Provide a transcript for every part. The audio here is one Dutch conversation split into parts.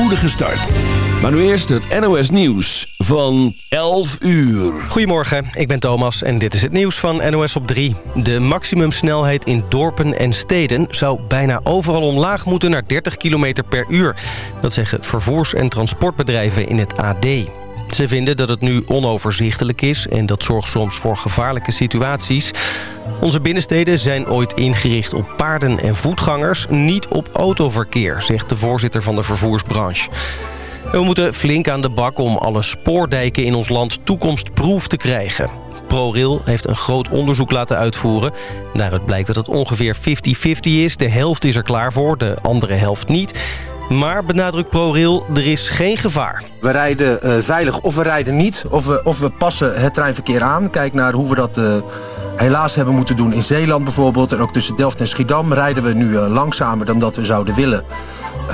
spoedige start. Maar nu eerst het NOS Nieuws van 11 uur. Goedemorgen, ik ben Thomas en dit is het nieuws van NOS op 3. De maximumsnelheid in dorpen en steden zou bijna overal omlaag moeten naar 30 km per uur. Dat zeggen vervoers- en transportbedrijven in het AD. Ze vinden dat het nu onoverzichtelijk is en dat zorgt soms voor gevaarlijke situaties. Onze binnensteden zijn ooit ingericht op paarden en voetgangers, niet op autoverkeer, zegt de voorzitter van de vervoersbranche. We moeten flink aan de bak om alle spoordijken in ons land toekomstproef te krijgen. ProRail heeft een groot onderzoek laten uitvoeren. Daaruit blijkt dat het ongeveer 50-50 is. De helft is er klaar voor, de andere helft niet. Maar benadrukt ProRail, er is geen gevaar. We rijden uh, veilig of we rijden niet. Of we, of we passen het treinverkeer aan. Kijk naar hoe we dat uh, helaas hebben moeten doen in Zeeland bijvoorbeeld. En ook tussen Delft en Schiedam rijden we nu uh, langzamer dan dat we zouden willen.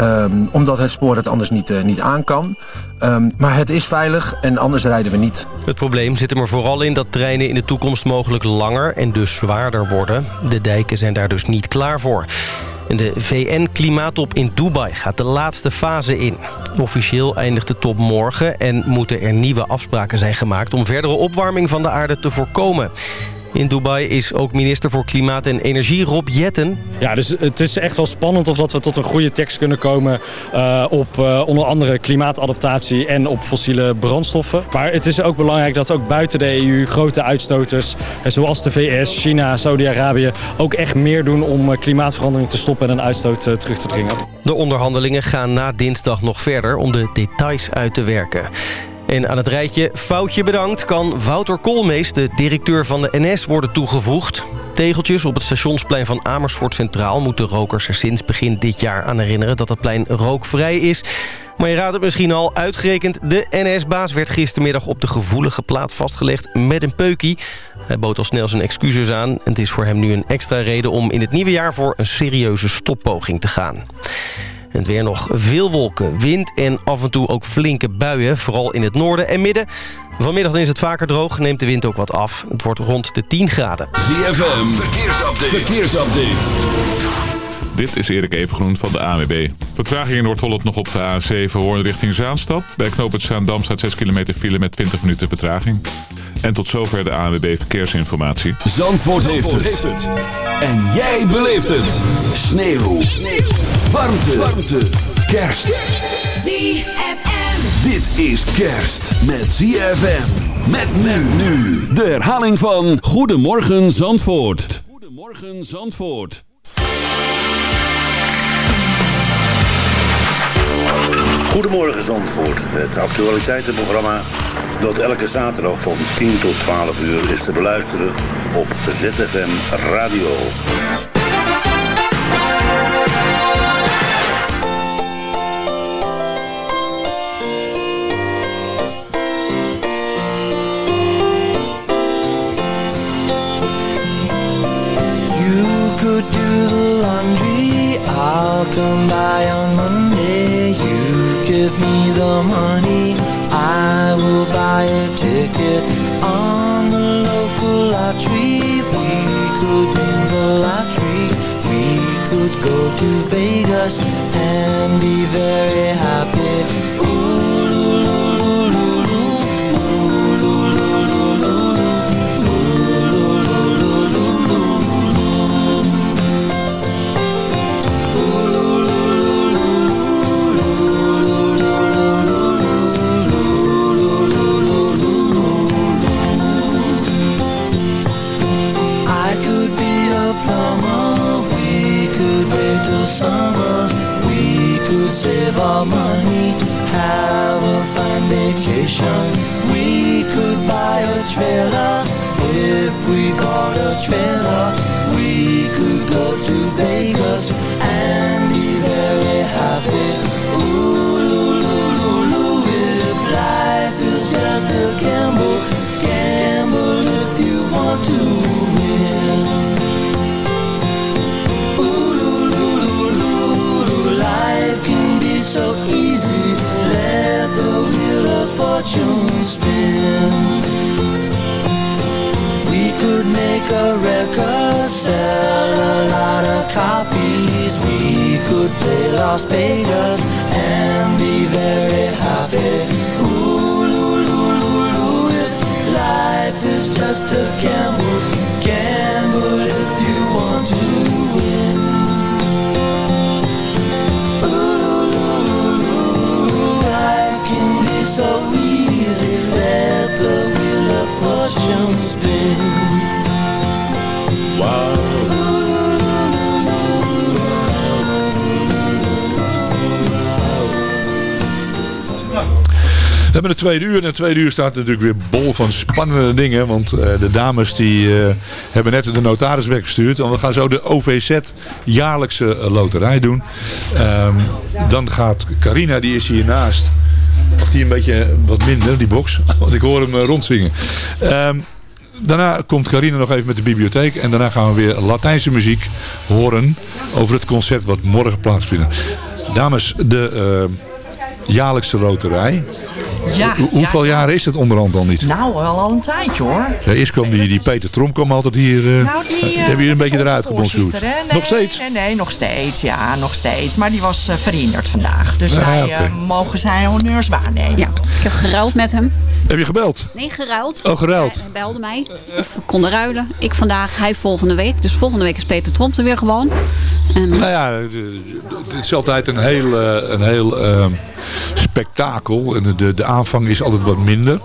Um, omdat het spoor het anders niet, niet aan kan. Um, maar het is veilig en anders rijden we niet. Het probleem zit er maar vooral in dat treinen in de toekomst mogelijk langer en dus zwaarder worden. De dijken zijn daar dus niet klaar voor. De VN-klimaattop in Dubai gaat de laatste fase in. Officieel eindigt de top morgen en moeten er nieuwe afspraken zijn gemaakt... om verdere opwarming van de aarde te voorkomen. In Dubai is ook minister voor Klimaat en Energie Rob Jetten. Ja, dus het is echt wel spannend of dat we tot een goede tekst kunnen komen... Uh, op uh, onder andere klimaatadaptatie en op fossiele brandstoffen. Maar het is ook belangrijk dat ook buiten de EU grote uitstoters... zoals de VS, China, Saudi-Arabië... ook echt meer doen om klimaatverandering te stoppen en een uitstoot terug te dringen. De onderhandelingen gaan na dinsdag nog verder om de details uit te werken. En aan het rijtje foutje bedankt kan Wouter Koolmees, de directeur van de NS, worden toegevoegd. Tegeltjes op het stationsplein van Amersfoort Centraal moeten rokers er sinds begin dit jaar aan herinneren dat het plein rookvrij is. Maar je raadt het misschien al, uitgerekend de NS-baas werd gistermiddag op de gevoelige plaat vastgelegd met een peukie. Hij bood al snel zijn excuses aan en het is voor hem nu een extra reden om in het nieuwe jaar voor een serieuze stoppoging te gaan. Het weer nog veel wolken, wind en af en toe ook flinke buien. Vooral in het noorden en midden. Vanmiddag is het vaker droog, neemt de wind ook wat af. Het wordt rond de 10 graden. ZFM. Dit is Erik Evengroen van de ANWB. Vertraging in Noord-Holland nog op de A7 Hoorn richting Zaanstad. Bij knooppunt Zaandam staat 6 kilometer file met 20 minuten vertraging. En tot zover de ANWB Verkeersinformatie. Zandvoort, Zandvoort heeft, het. heeft, het. En jij beleeft het. Sneeuw. Sneeuw. Warmte. Warmte. Kerst. ZFM. Dit is kerst met ZFM. Met men nu. De herhaling van Goedemorgen Zandvoort. Goedemorgen Zandvoort. Goedemorgen Zandvoort, het actualiteitenprogramma dat elke zaterdag van 10 tot 12 uur is te beluisteren op ZFM Radio. You could do laundry, I'll come by on. The money, I will buy a ticket on the local lottery. We could win the lottery. We could go to Vegas and be very happy. Have a fine vacation. We could buy a trailer if we bought a trailer. We could go to Vegas and be very happy. Ooh, loo, loo, loo, loo, if life is just a gamble, gamble if you want to fortunes spin We could make a record, sell a lot of copies. We could play Las Vegas and be very happy. Ooh, ooh ooh ooh ooh, if life is just a gamble, gamble hebben de tweede uur. En de tweede uur staat natuurlijk weer bol van spannende dingen. Want eh, de dames die eh, hebben net de notaris weggestuurd. Want we gaan zo de OVZ jaarlijkse loterij doen. Ehm, dan gaat Carina, die is hiernaast. Of die een beetje wat minder, die box. Want ik hoor hem eh, rondzingen. Ehm, daarna komt Carina nog even met de bibliotheek. En daarna gaan we weer Latijnse muziek horen over het concert wat morgen plaatsvindt. Dames, de jaarlijkse loterij. Ja, Hoe- hoeveel ja. jaren is het onderhand al niet? Nou, wel al een tijdje hoor. Ja, eerst kwam die, die Peter Tromp kwam altijd hier. eh Nou, die, eh, hebben hier een beetje eruit? Nee, Nog steeds? Nee, nee, nog steeds. Ja, nog steeds. Maar die was eh, verhinderd vandaag. Dus Ah, wij eh, mogen zijn honneurs waarnemen. Ja, ik heb geruild met hem. Heb je gebeld? Nee, geruild. Oh, geruild. Hij, hij belde mij. Of we konden ruilen. Ik vandaag, hij volgende week. Dus volgende week is Peter Tromp er weer gewoon. En, Nou ja, het is altijd een heel, een heel ehm, spektakel. En de, de aanvang is altijd wat minder.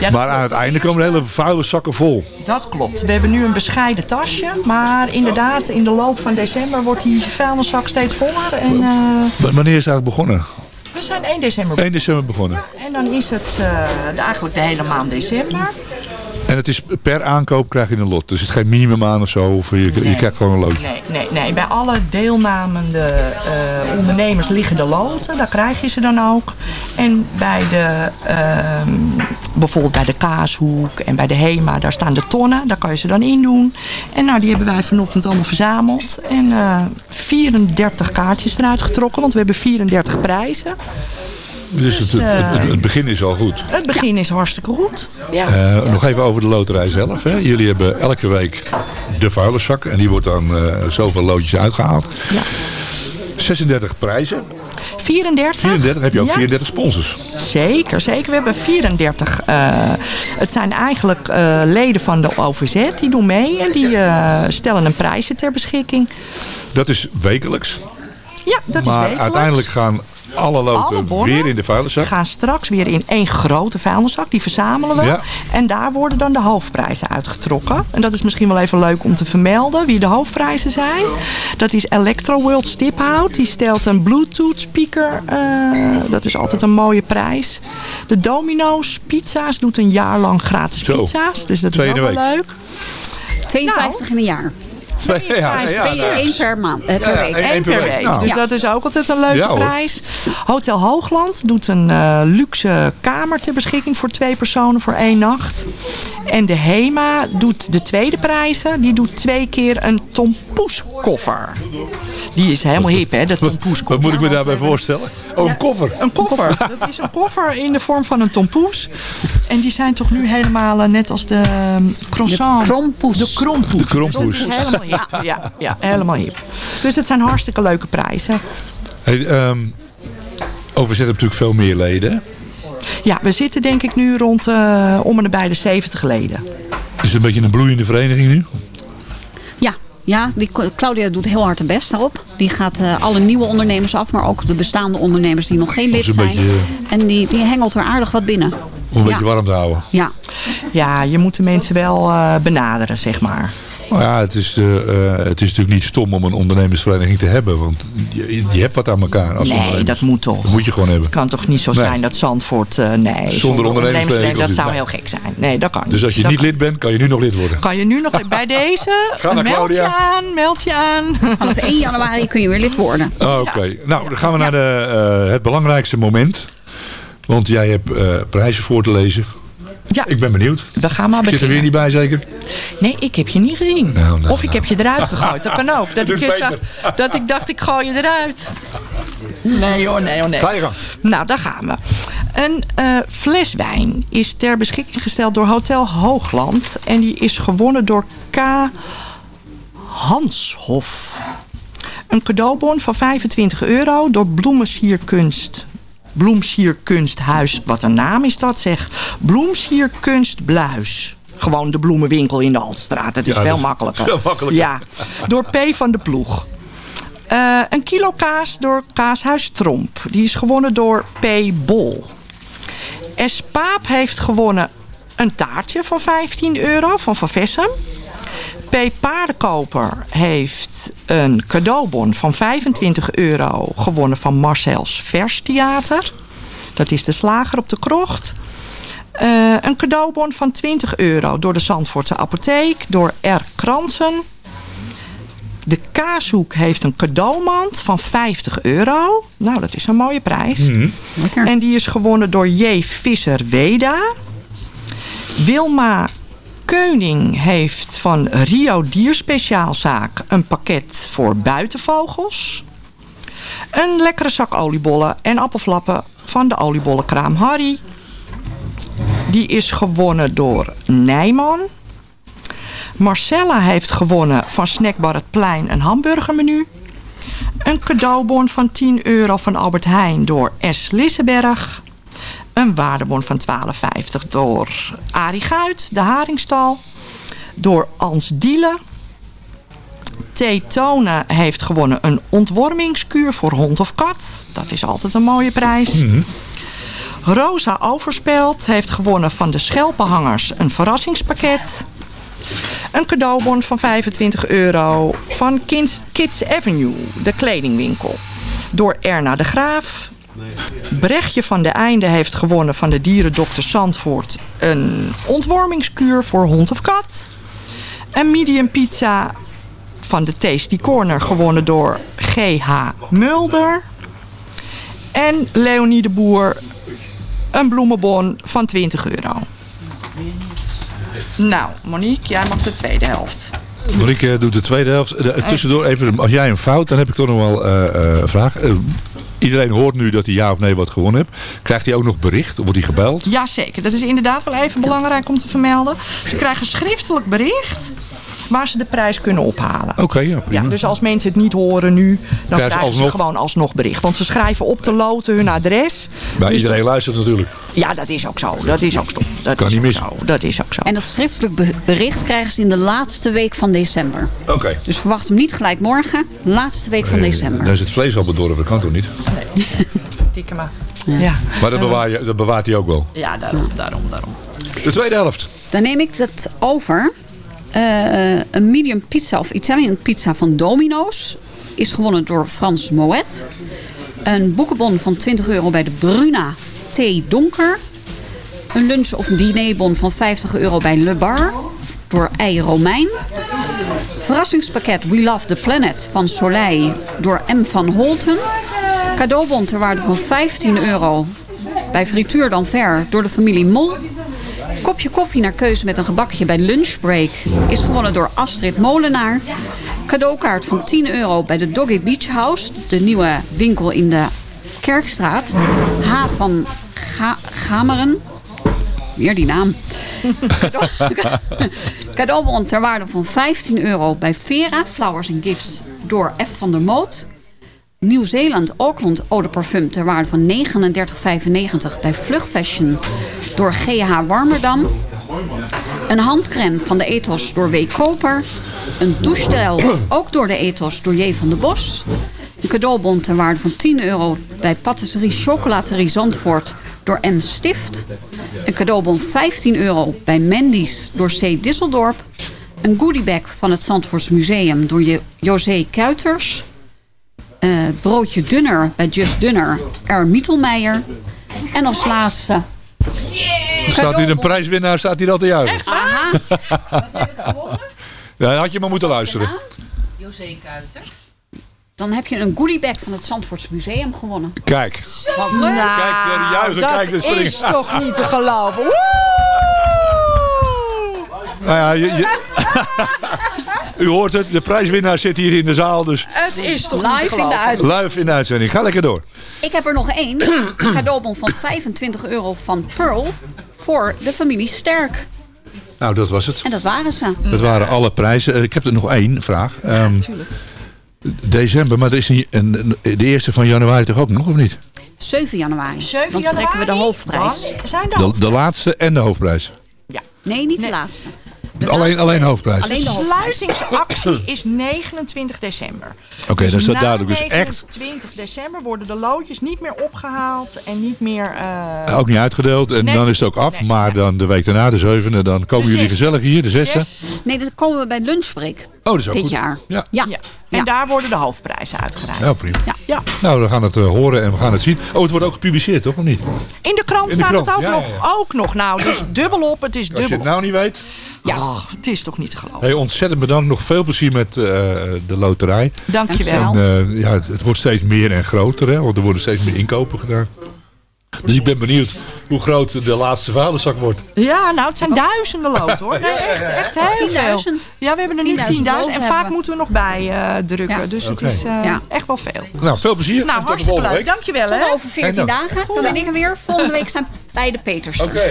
Ja, maar aan het einde komen hele vuile zakken vol. Dat klopt. We hebben nu een bescheiden tasje. Maar inderdaad, in de loop van december wordt die vuilniszak steeds voller. En eh, Wanneer is het eigenlijk begonnen? we zijn 1 december 1 december begonnen. En dan is het eh, eigenlijk de hele maand december. En het is per aankoop krijg je een lot. Dus het is geen minimum aan of zo. Of je, je krijgt gewoon een loodje. Nee, nee, nee. Bij alle deelnamende eh, ondernemers liggen de loten. Daar krijg je ze dan ook. En bij de, ehm, bijvoorbeeld bij de Kaashoek en bij de Hema, daar staan de tonnen. Daar kan je ze dan in doen. En nou, die hebben wij vanochtend allemaal verzameld. En eh 34 kaartjes eruit getrokken, want we hebben 34 prijzen. Dus het, Dus, eh, het, het, het begin is al goed. Het begin is hartstikke goed. Ja. Eh, nog even over de loterij zelf. Hè. Jullie hebben elke week de vuilniszak. En die wordt dan eh, zoveel loodjes uitgehaald. Ja. 36 prijzen. 34. 34 heb je ook Ja. 34 sponsors. Zeker, zeker. We hebben 34. eh, het zijn eigenlijk eh, leden van de OVZ. Die doen mee en die eh, stellen een prijzen ter beschikking. Dat is wekelijks. Ja, dat is maar wekelijks. uiteindelijk gaan alle loten Alle bonnen weer in de vuilniszak. gaan straks weer in één grote vuilniszak. Die verzamelen we. Ja. En daar worden dan de hoofdprijzen uitgetrokken. En dat is misschien wel even leuk om te vermelden wie de hoofdprijzen zijn. Dat is Electro World Stiphout. Die stelt een Bluetooth speaker. eh, dat is altijd een mooie prijs. De Domino's Pizza's doet een jaar lang gratis Zo. pizza's. Dus dat is ook wel week. leuk. 52 in een jaar. Twee, ja, ja, Twee, ja. één per maand, eh, per Ja, week. één- Eén per per week. week. Nou. Dus Ja. dat is ook altijd een leuke prijs. Hotel Hoogland doet een eh, luxe kamer ter beschikking voor twee personen voor één nacht. En de HEMA doet de tweede prijzen. Die doet twee keer een tompoeskoffer. Die is helemaal hip, hè, de tompoeskoffer. Wat moet ik me daarbij voorstellen? Oh, een koffer. Een koffer. Dat is een koffer in de vorm van een tompoes. En die zijn toch nu helemaal eh, net als de ehm, croissant. De krompoes. De krompoes. De krompoes. Dus dat is helemaal hip. Ja, ja, helemaal hip. Dus het zijn hartstikke leuke prijzen. Hey, ehm, OVZ heeft natuurlijk veel meer leden. Ja, we zitten denk ik nu rond eh, om en nabij de 70 leden. Is het een beetje een bloeiende vereniging nu? Ja, ja die, Claudia doet heel hard haar best daarop. Die gaat eh, alle nieuwe ondernemers af, maar ook de bestaande ondernemers die nog geen lid zijn. beetje, En die, die hengelt er aardig wat binnen. Om een Ja. beetje warm te houden. Ja, Ja, je moet de mensen wel eh, benaderen, zeg maar. Nou ja, het is, eh, eh, het is natuurlijk niet stom om een ondernemersvereniging te hebben. Want je, je hebt wat aan elkaar. Als Nee, dat moet toch. Dat moet je gewoon hebben. Het kan toch niet zo Nee. zijn dat Zandvoort... eh, nee, zonder, ondernemersvereniging Dat zou heel gek zijn. Nee, dat kan niet. Dus als je Dat niet lid bent, kan je nu nog lid worden. Kan je nu nog bij deze? Ga naar meld je aan, meld je aan. vanaf 1 januari kun je weer lid worden. Oh, Oké, nou dan gaan we naar de, eh, het belangrijkste moment. Want jij hebt eh, prijzen voor te lezen. Ja, Ik ben benieuwd. we gaan maar Ik zit er weer beginnen. niet bij zeker? Nee, ik heb je niet gezien. Nou, nou, of ik heb je eruit gegooid. Dat kan ook. Dat, ik, je zag, dat ik dacht, ik gooi je eruit. Nee hoor, nee hoor, nee. Ga je gang. Nou, daar gaan we. Een eh, fles wijn is ter beschikking gesteld door Hotel Hoogland. En die is gewonnen door K. Hanshof. Een cadeaubon van 25 euro door Bloemensierkunst. Bloemsierkunsthuis. Wat een naam is dat zeg. Bloemsierkunst Bluis. Gewoon de bloemenwinkel in de Altstraat. Dat is Ja, veel makkelijker. veel makkelijker. Ja, door P van de Ploeg. Eh, een kilo kaas door Kaashuis Tromp. Die is gewonnen door P. Bol. S. Paap heeft gewonnen een taartje van 15 euro van Van Vessem. P. Paardenkoper heeft een cadeaubon van 25 euro gewonnen van Marcel's Verstheater. Dat is de slager op de krocht. Eh, een cadeaubon van 20 euro door de Zandvoortse apotheek. Door R. Kransen. De kaashoek heeft een cadeaumand van 50 euro. Nou, dat is een mooie prijs. En die is gewonnen door J. Visser Weda. Wilma Keuning heeft van Rio Dierspeciaalzaak een pakket voor buitenvogels. Een lekkere zak oliebollen en appelflappen van de oliebollenkraam Harry. Die is gewonnen door Nijman. Marcella heeft gewonnen van Snackbar Het Plein een hamburgermenu. Een cadeaubon van 10 euro van Albert Heijn door S. Lisseberg. Een waardebon van 12,50 door Arie Guit, de Haringstal. Door Ans Dielen. T. Tone heeft gewonnen een ontwormingskuur voor hond of kat. Dat is altijd een mooie prijs. Rosa Overspeld heeft gewonnen van de Schelpenhangers een verrassingspakket. Een cadeaubon van 25 euro van Kids, Kids Avenue, de kledingwinkel. Door Erna de Graaf. Brechtje van de Einde heeft gewonnen van de dierendokter Zandvoort een ontwormingskuur voor hond of kat. Een medium pizza van de Tasty Corner gewonnen door G.H. Mulder. En Leonie de Boer een bloemenbon van 20 euro. Nou, Monique, jij mag de tweede helft. Marieke eh, doet de tweede helft. Eh, tussendoor even, als jij een fout, dan heb ik toch nog wel eh, een vraag. Iedereen hoort nu dat hij ja of nee wat gewonnen heeft. Krijgt hij ook nog bericht? Wordt hij gebeld? Jazeker, dat is inderdaad wel even belangrijk om te vermelden. Ze krijgen schriftelijk bericht waar ze de prijs kunnen ophalen. Oké, ja, prima. Ja, dus als mensen het niet horen nu, dan Krijgen ze krijgen ze alsnog? gewoon alsnog bericht. Want ze schrijven op de loten hun adres. Maar Dus iedereen luistert natuurlijk. Ja, dat is ook zo. Dat is ook zo. Dat Kan is niet ook. Zo. Dat is ook zo. En dat schriftelijk be- bericht krijgen ze in de laatste week van december. Oké. Dus verwacht hem niet gelijk morgen. Laatste week van december. Dan is het vlees al bedorven, dat kan toch niet? Dikke maar. Ja. Maar dat, bewaar je, dat bewaart hij ook wel. ja, daarom, daarom, daarom. De tweede helft. Dan neem ik dat over. Eh, een medium pizza of Italian pizza van Domino's is gewonnen door Frans Moet. Een boekenbon van 20 euro bij de Bruna Thee Donker. Een lunch- of dinerbon van 50 euro bij Le Bar door Ei Romein. Verrassingspakket We Love the Planet van Soleil door M. van Holten. Cadeaubon ter waarde van 15 euro bij Frituur dan Ver door de familie Mol. Kopje koffie naar keuze met een gebakje bij Lunchbreak is gewonnen door Astrid Molenaar. Cadeaukaart van 10 euro bij de Doggy Beach House, de nieuwe winkel in de Kerkstraat. H van Ga Gameren. Weer die naam. Cadeau- Cadeaubon ter waarde van 15 euro bij Vera Flowers and Gifts door F van der Moot. Nieuw-Zeeland Auckland Eau de Parfum ter waarde van 39,95 bij Vlug Fashion door GH Warmerdam. Een handcrème van de Ethos door W. Koper. Een douchegel ook door de Ethos door J. van de Bos. Een cadeaubon ter waarde van 10 euro bij Patisserie Chocolaterie Zandvoort door M. Stift. Een cadeaubon 15 euro bij Mendy's door C. Disseldorp. Een goodiebag van het Zandvoorts Museum door Jo- José Kuiters. Eh, broodje dunner bij Just Dunner, R. Mietelmeijer. En als laatste... Staat hier een prijswinnaar, staat hier al te juichen. Aha, Ja, dan had je maar moeten luisteren. José Kuiters. Dan heb je een goodiebag van het Zandvoorts Museum gewonnen. Kijk, Wat leuk. kijk, de juichen, dat kijk de springen. is toch niet te geloven. Woe! Nou ja, je, je- u hoort het, de prijswinnaar zit hier in de zaal, dus Het is toch Live in de uitzending. live in de uitzending. Ga lekker door. Ik heb er nog één. Een cadeaubon van 25 euro van Pearl voor de familie Sterk. Nou, dat was het. En dat waren ze. Dat waren alle prijzen. Eh, Ik heb er nog één vraag. Ehm, december, maar er is een, een- de eerste van januari toch ook nog, of niet? 7 januari. 7 Dan trekken we de hoofdprijs. dan zijn de De, laatste en de hoofdprijs. Nee, niet de laatste. Alleen, alleen hoofdprijs. Alleen de sluitingsactie is 29 december. Oké, dat is dat na duidelijk. Dus echt 29 december worden de loodjes niet meer opgehaald en niet meer... eh, ook niet uitgedeeld en Nee. dan is het ook af. Nee, maar dan de week daarna, de zevende, dan komen De jullie gezellig hier, de zesde. zes. Nee, dat komen we bij lunchbreak. Oh, dat is ook dit goed. jaar. Ja. Ja. Ja. En daar worden de hoofdprijzen uitgereikt. Ja, prima. Ja. Ja. Nou, we gaan het eh, horen en we gaan het zien. Oh, het wordt ook gepubliceerd, toch? Of niet? In de krant In de staat krant, het ook, ja, nog, ook nog. Nou, dus dubbel op. Het is Als je het dubbel. nou niet weet. Ja, het is toch niet te geloven. Hey, ontzettend bedankt. Nog veel plezier met eh, de loterij. Dankjewel. En, eh, ja, het, het wordt steeds meer en groter, hè, want er worden steeds meer inkopen gedaan. Dus ik ben benieuwd hoe groot de laatste vaderzak wordt. Ja, nou, het zijn duizenden loten hoor. Nee, echt, echt heel veel. 10.000. Ja, we hebben er nu 10.000 10.000 en vaak moeten we nog bij eh, drukken. Ja. Dus het is eh, Ja. echt wel veel. Nou, veel plezier. Nou, en tot de hartstikke volgende leuk. week. Dankjewel hè. Tot over 14 Fijn dan. dagen. Dan ben ik er weer. Volgende week zijn beide Peters. er. Oké.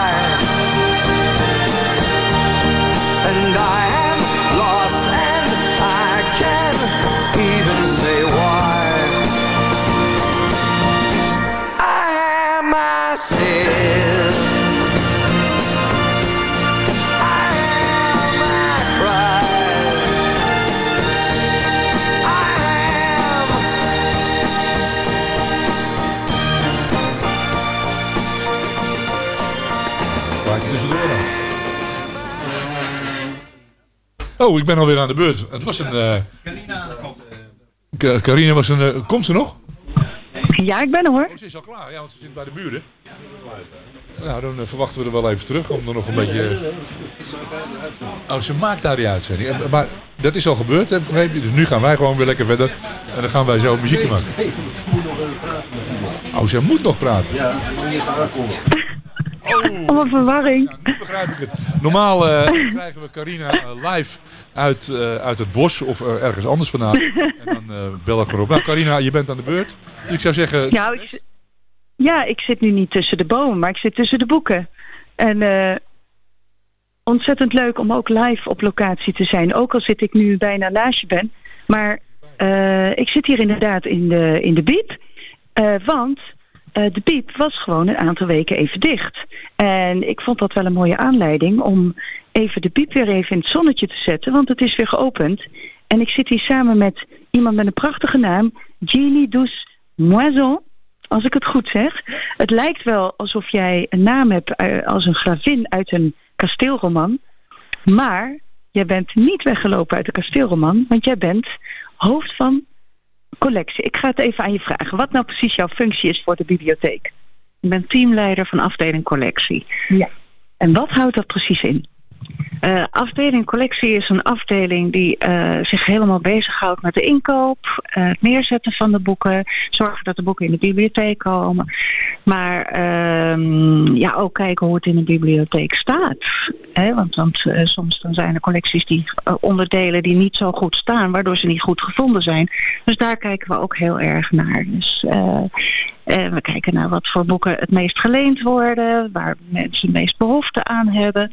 Oh, ik ben alweer aan de beurt. Het was een... eh Ca- Carina was een... eh, komt ze nog? Ja, ik ben er hoor. Oh, ze is al klaar, ja, want ze zit bij de buren. Nou, dan eh, verwachten we er wel even terug om er nog een beetje... Oh, ze maakt daar die uitzending. Maar dat is al gebeurd, je? Dus nu gaan wij gewoon weer lekker verder. En dan gaan wij zo muziek maken. Oh, ze moet nog praten. Oh, wat verwarring. Nu begrijp ik het. Normaal eh, krijgen we Carina eh, live uit, eh, uit het bos of ergens anders vandaan. En dan bel ik erop. Nou, Carina, je bent aan de beurt. Dus ik zou zeggen... Ja ik, zit- ja, ik zit nu niet tussen de bomen, maar ik zit tussen de boeken. En ontzettend leuk om ook live op locatie te zijn. Ook al zit ik nu bijna naast je ben. Maar ik zit hier inderdaad in de, in de biep. Want eh, de piep was gewoon een aantal weken even dicht. En ik vond dat wel een mooie aanleiding om even de piep weer even in het zonnetje te zetten. Want het is weer geopend. En ik zit hier samen met iemand met een prachtige naam. Jeannie Douce Moison. Als ik het goed zeg. Het lijkt wel alsof jij een naam hebt eh, als een gravin uit een kasteelroman. Maar jij bent niet weggelopen uit de kasteelroman. Want jij bent hoofd van collectie. Ik ga het even aan je vragen. Wat nou precies jouw functie is voor de bibliotheek? Ik ben teamleider van afdeling collectie. Ja. En wat houdt dat precies in? Uh, afdeling collectie is een afdeling die uh, zich helemaal bezighoudt met de inkoop, uh, het neerzetten van de boeken, zorgen dat de boeken in de bibliotheek komen. Maar ehm, ja, ook kijken hoe het in de bibliotheek staat. Hè? Want, want soms dan zijn er collecties die onderdelen die niet zo goed staan, waardoor ze niet goed gevonden zijn. Dus daar kijken we ook heel erg naar. Dus we kijken naar wat voor boeken het meest geleend worden, waar mensen het meest behoefte aan hebben.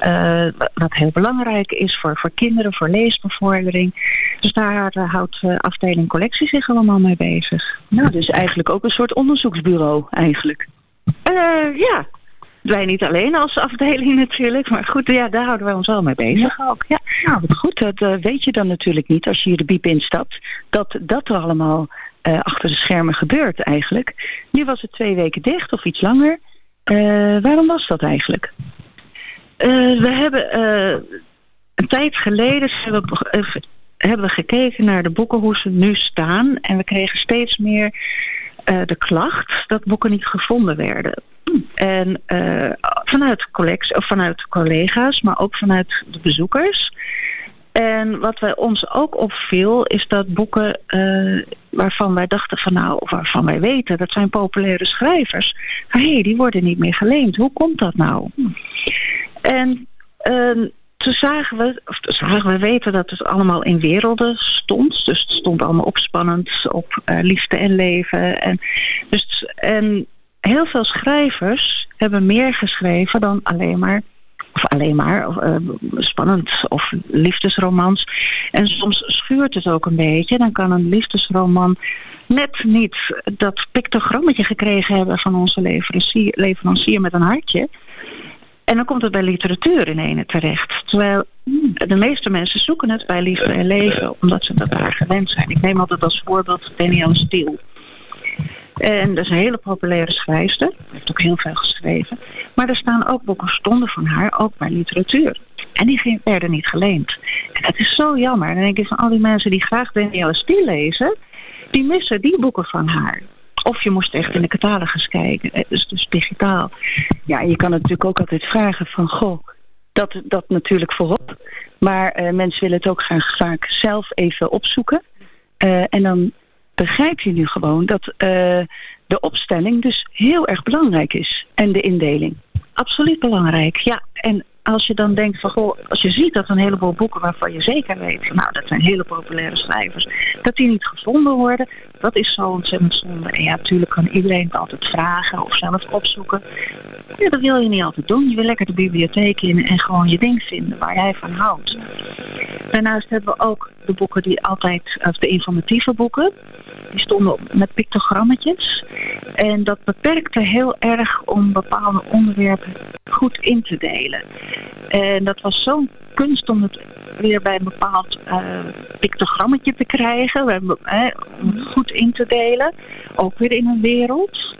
Uh, wat heel belangrijk is voor, voor kinderen, voor leesbevordering. Dus daar uh, houdt uh, afdeling collectie zich allemaal mee bezig. Nou, dus eigenlijk ook een soort onderzoeksbureau eigenlijk. ja, wij niet alleen als afdeling natuurlijk. Maar goed, ja, daar houden wij ons wel mee bezig ja. ook. Ja. Nou, goed. Dat weet je dan natuurlijk niet als je hier de biep instapt. Dat dat er allemaal achter de schermen gebeurt eigenlijk. Nu was het twee weken dicht of iets langer. waarom was dat eigenlijk? Uh, we hebben een tijd geleden hebben we, gekeken naar de boeken hoe ze nu staan. En we kregen steeds meer de klacht dat boeken niet gevonden werden. En vanuit, collectie, of vanuit collega's, maar ook vanuit de bezoekers. En wat wij ons ook opviel is dat boeken waarvan wij dachten van nou, of waarvan wij weten, dat zijn populaire schrijvers. Hé, hey, die worden niet meer geleend. Hoe komt dat nou? En uh, toen zagen we, of zagen we weten dat het allemaal in werelden stond. Dus het stond allemaal opspannend op uh, liefde en leven. En, dus, en heel veel schrijvers hebben meer geschreven dan alleen maar of alleen maar uh, spannend of liefdesromans. En soms schuurt het ook een beetje. Dan kan een liefdesroman net niet dat pictogrammetje gekregen hebben van onze leverancier, leverancier met een hartje. En dan komt het bij literatuur in ene terecht. Terwijl de meeste mensen zoeken het bij liefde en leven, omdat ze dat daar gewend zijn. Ik neem altijd als voorbeeld Danielle Steele. En dat is een hele populaire schrijfster. Heeft ook heel veel geschreven. Maar er staan ook boeken stonden van haar, ook bij literatuur. En die werden niet geleend. En dat is zo jammer. Dan denk ik van al die mensen die graag Danielle Steele lezen, die missen die boeken van haar. Of je moest echt in de catalogus kijken, eh, dus, dus digitaal. Ja, je kan natuurlijk ook altijd vragen van, goh, dat, dat natuurlijk voorop. Maar uh, mensen willen het ook graag vaak zelf even opzoeken. Uh, en dan begrijp je nu gewoon dat uh, de opstelling dus heel erg belangrijk is. En de indeling. Absoluut belangrijk, ja. En als je dan denkt van, goh, als je ziet dat een heleboel boeken waarvan je zeker weet, nou, dat zijn hele populaire schrijvers, dat die niet gevonden worden, dat is zo ontzettend zonde. En ja, natuurlijk kan iedereen het altijd vragen of zelf opzoeken. Ja, dat wil je niet altijd doen. Je wil lekker de bibliotheek in en gewoon je ding vinden waar jij van houdt. Daarnaast hebben we ook de boeken die altijd, of de informatieve boeken, die stonden met pictogrammetjes. En dat beperkte heel erg om bepaalde onderwerpen goed in te delen. En dat was zo'n kunst om het weer bij een bepaald uh, pictogrammetje te krijgen. Om het goed in te delen. Ook weer in een wereld.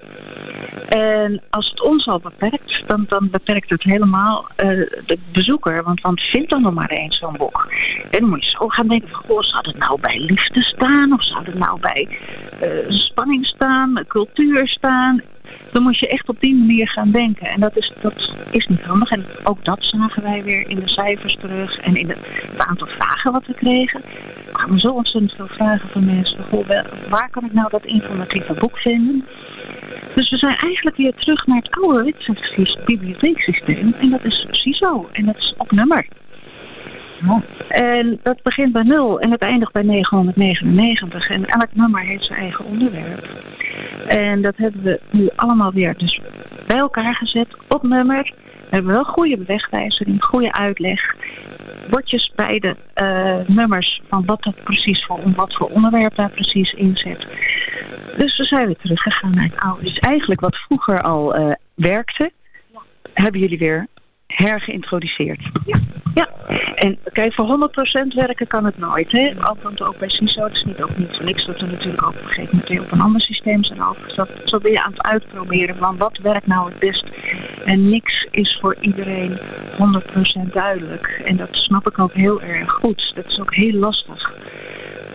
En als het ons al beperkt, dan, dan beperkt het helemaal uh, de bezoeker. Want, want vind dan nog maar eens zo'n boek. En dan moet je zo gaan denken van, goh, zou het nou bij liefde staan? Of zou het nou bij uh, spanning staan, cultuur staan? Dan moet je echt op die manier gaan denken. En dat is, dat is niet handig. En ook dat zagen wij weer in de cijfers terug. En in het aantal vragen wat we kregen. Er kwamen zo ontzettend veel vragen van mensen. Goh, waar kan ik nou dat informatieve boek vinden? Dus we zijn eigenlijk weer terug naar het oude bibliotheeksysteem. En dat is CISO. En dat is op nummer. En dat begint bij 0 en het eindigt bij 999. En elk nummer heeft zijn eigen onderwerp. En dat hebben we nu allemaal weer dus bij elkaar gezet op nummer. We hebben wel goede wegwijzering, goede uitleg. bordjes bij de eh, nummers van wat dat precies voor, wat voor onderwerp daar precies in zit. Dus we zijn weer teruggegaan naar het oude. Dus eigenlijk wat vroeger al eh, werkte, hebben jullie weer hergeïntroduceerd. Ja, ja. En kijk, voor 100% werken kan het nooit. Hè? Althans ook bij CISO, het is niet ook niet voor niks dat we natuurlijk ook op een gegeven moment op een ander systeem zijn overgestapt. Zo ben je aan het uitproberen van wat werkt nou het best. En niks is voor iedereen 100% duidelijk. En dat snap ik ook heel erg goed. Dat is ook heel lastig.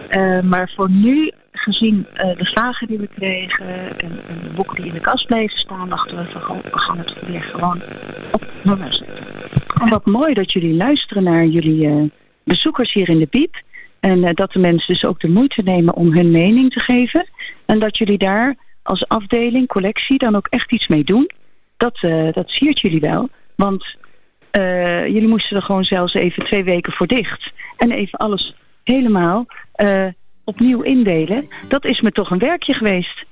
Uh, maar voor nu gezien uh, de vragen die we kregen en, en, de boeken die in de kast bleven staan, dachten we van we gaan het weer gewoon op nummer zetten. En wat mooi dat jullie luisteren naar jullie uh, bezoekers hier in de Biep. En uh, dat de mensen dus ook de moeite nemen om hun mening te geven. En dat jullie daar als afdeling, collectie, dan ook echt iets mee doen. Dat, dat siert jullie wel. Want jullie moesten er gewoon zelfs even twee weken voor dicht. En even alles helemaal opnieuw indelen, dat is me toch een werkje geweest.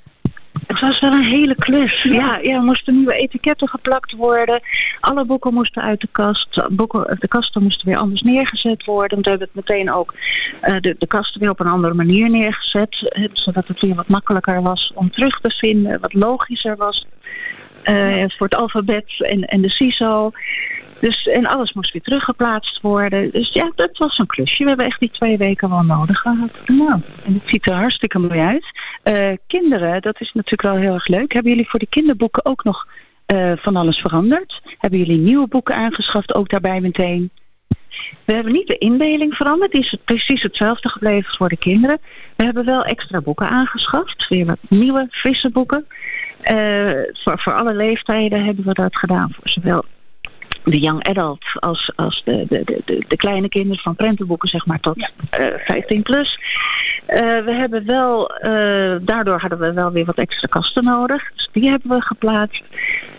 Het was wel een hele klus. Ja, ja, er moesten nieuwe etiketten geplakt worden. Alle boeken moesten uit de kast. Boeken, de kasten moesten weer anders neergezet worden. We hebben het meteen ook uh, de, de kasten weer op een andere manier neergezet. Zodat het weer wat makkelijker was om terug te vinden. Wat logischer was. Uh, voor het alfabet en, en de CISO. Dus, en alles moest weer teruggeplaatst worden. Dus ja, dat was een klusje. We hebben echt die twee weken wel nodig gehad. Nou, en het ziet er hartstikke mooi uit. Uh, kinderen, dat is natuurlijk wel heel erg leuk. Hebben jullie voor de kinderboeken ook nog uh, van alles veranderd? Hebben jullie nieuwe boeken aangeschaft, ook daarbij meteen? We hebben niet de indeling veranderd. Die is precies hetzelfde gebleven voor de kinderen. We hebben wel extra boeken aangeschaft. Weer wat nieuwe, frisse boeken. Uh, voor, voor alle leeftijden hebben we dat gedaan. Voor zowel de young adult als, als de, de, de, de kleine kinderen van prentenboeken, zeg maar, tot ja. uh, 15 plus. Uh, we hebben wel, uh, daardoor hadden we wel weer wat extra kasten nodig. Dus die hebben we geplaatst.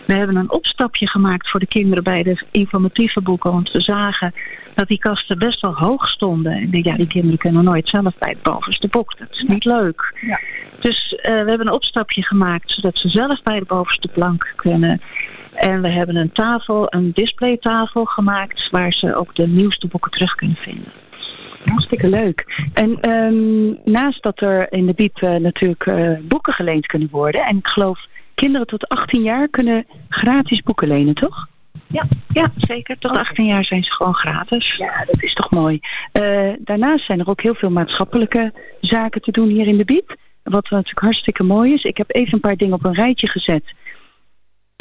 We hebben een opstapje gemaakt voor de kinderen bij de informatieve boeken. Want we zagen dat die kasten best wel hoog stonden. En ja, die kinderen kunnen nooit zelf bij het bovenste boek. Dat is niet leuk. Ja. Dus uh, we hebben een opstapje gemaakt zodat ze zelf bij de bovenste plank kunnen. En we hebben een tafel, een displaytafel gemaakt waar ze ook de nieuwste boeken terug kunnen vinden. Hartstikke leuk. En um, naast dat er in de BIEB uh, natuurlijk uh, boeken geleend kunnen worden. En ik geloof kinderen tot 18 jaar kunnen gratis boeken lenen, toch? Ja, ja zeker. Tot 18 jaar zijn ze gewoon gratis. Ja, dat is toch mooi. Uh, daarnaast zijn er ook heel veel maatschappelijke zaken te doen hier in de BIEB. Wat natuurlijk hartstikke mooi is. Ik heb even een paar dingen op een rijtje gezet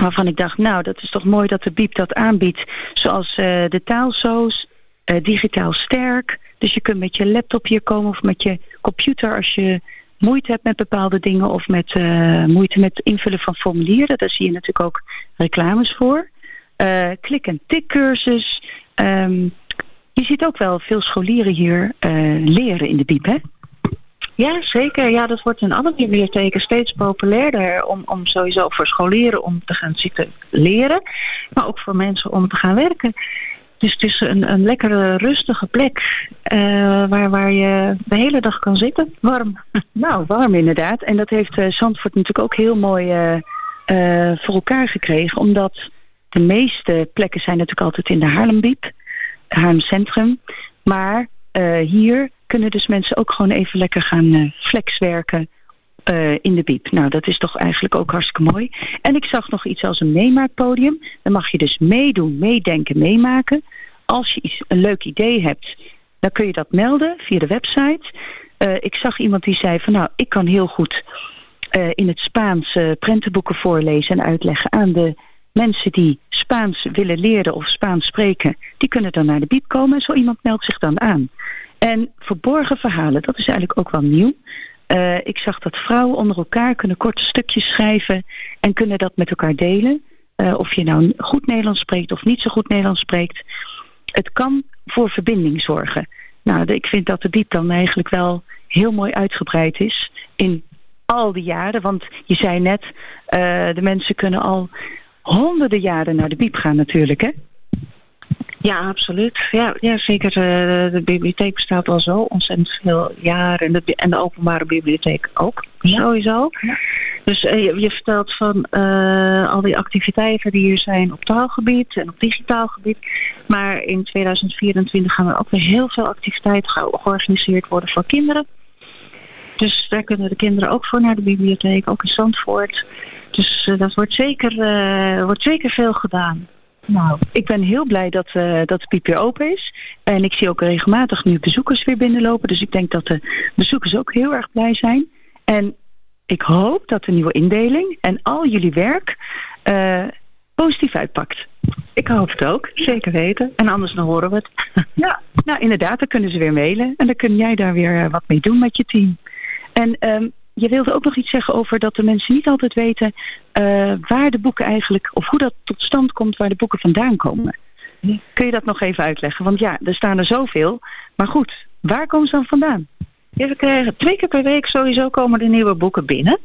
waarvan ik dacht, nou, dat is toch mooi dat de BIEB dat aanbiedt. Zoals uh, de taalsoos, uh, digitaal sterk. Dus je kunt met je laptop hier komen of met je computer als je moeite hebt met bepaalde dingen of met uh, moeite met invullen van formulieren. Daar zie je natuurlijk ook reclames voor. klik- en tikcursus. Um, je ziet ook wel veel scholieren hier leren in de BIEB, hè? Ja, zeker. Ja, dat wordt in alle bibliotheken steeds populairder om, om sowieso voor scholieren om te gaan zitten leren, maar ook voor mensen om te gaan werken. Dus het is een, een lekkere, rustige plek uh, waar, waar je de hele dag kan zitten. Warm. Nou, warm inderdaad. En dat heeft uh, Zandvoort natuurlijk ook heel mooi uh, voor elkaar gekregen. Omdat de meeste plekken zijn natuurlijk altijd in de Haarlembiep, Haarlem Centrum. Maar hier kunnen dus mensen ook gewoon even lekker gaan uh, flexwerken uh, in de biep. Nou, dat is toch eigenlijk ook hartstikke mooi. En ik zag nog iets als een meemaakpodium. Dan mag je dus meedoen, meedenken, meemaken. Als je iets, een leuk idee hebt, dan kun je dat melden via de website. Uh, ik zag iemand die zei van nou, ik kan heel goed in het Spaans prentenboeken voorlezen en uitleggen aan de mensen die Spaans willen leren of Spaans spreken. Die kunnen dan naar de biep komen en zo iemand meldt zich dan aan. En verborgen verhalen, dat is eigenlijk ook wel nieuw. Uh, ik zag dat vrouwen onder elkaar kunnen korte stukjes schrijven en kunnen dat met elkaar delen. Uh, of je nou goed Nederlands spreekt of niet zo goed Nederlands spreekt. Het kan voor verbinding zorgen. Nou, ik vind dat de diep dan eigenlijk wel heel mooi uitgebreid is in al die jaren. Want je zei net, uh, de mensen kunnen al honderden jaren naar de biep gaan natuurlijk, hè? Ja, absoluut. Ja, ja zeker. eh, de bibliotheek bestaat al zo ontzettend veel jaren. En de, en de openbare bibliotheek ook, sowieso. Dus eh, je, je vertelt van eh, al die activiteiten die hier zijn op taalgebied en op digitaal gebied. Maar in 2024 gaan er ook weer heel veel activiteiten ge- georganiseerd worden voor kinderen. Dus daar kunnen de kinderen ook voor naar de bibliotheek, ook in Zandvoort. Dus eh, dat wordt zeker, eh, wordt zeker veel gedaan. Nou, ik ben heel blij dat, eh, dat de piep weer open is. En ik zie ook regelmatig nu bezoekers weer binnenlopen. Dus ik denk dat de bezoekers ook heel erg blij zijn. En ik hoop dat de nieuwe indeling en al jullie werk eh, positief uitpakt. Ik hoop het ook, zeker weten. En anders dan horen we het. Ja, nou inderdaad, dan kunnen ze weer mailen. En dan kun jij daar weer eh, wat mee doen met je team. En ehm, je wilde ook nog iets zeggen over dat de mensen niet altijd weten eh, waar de boeken eigenlijk, of hoe dat tot stand komt waar de boeken vandaan komen. Kun je dat nog even uitleggen? Want ja, er staan er zoveel. Maar goed, waar komen ze dan vandaan? Ja, we krijgen twee keer per week sowieso komen de nieuwe boeken binnen.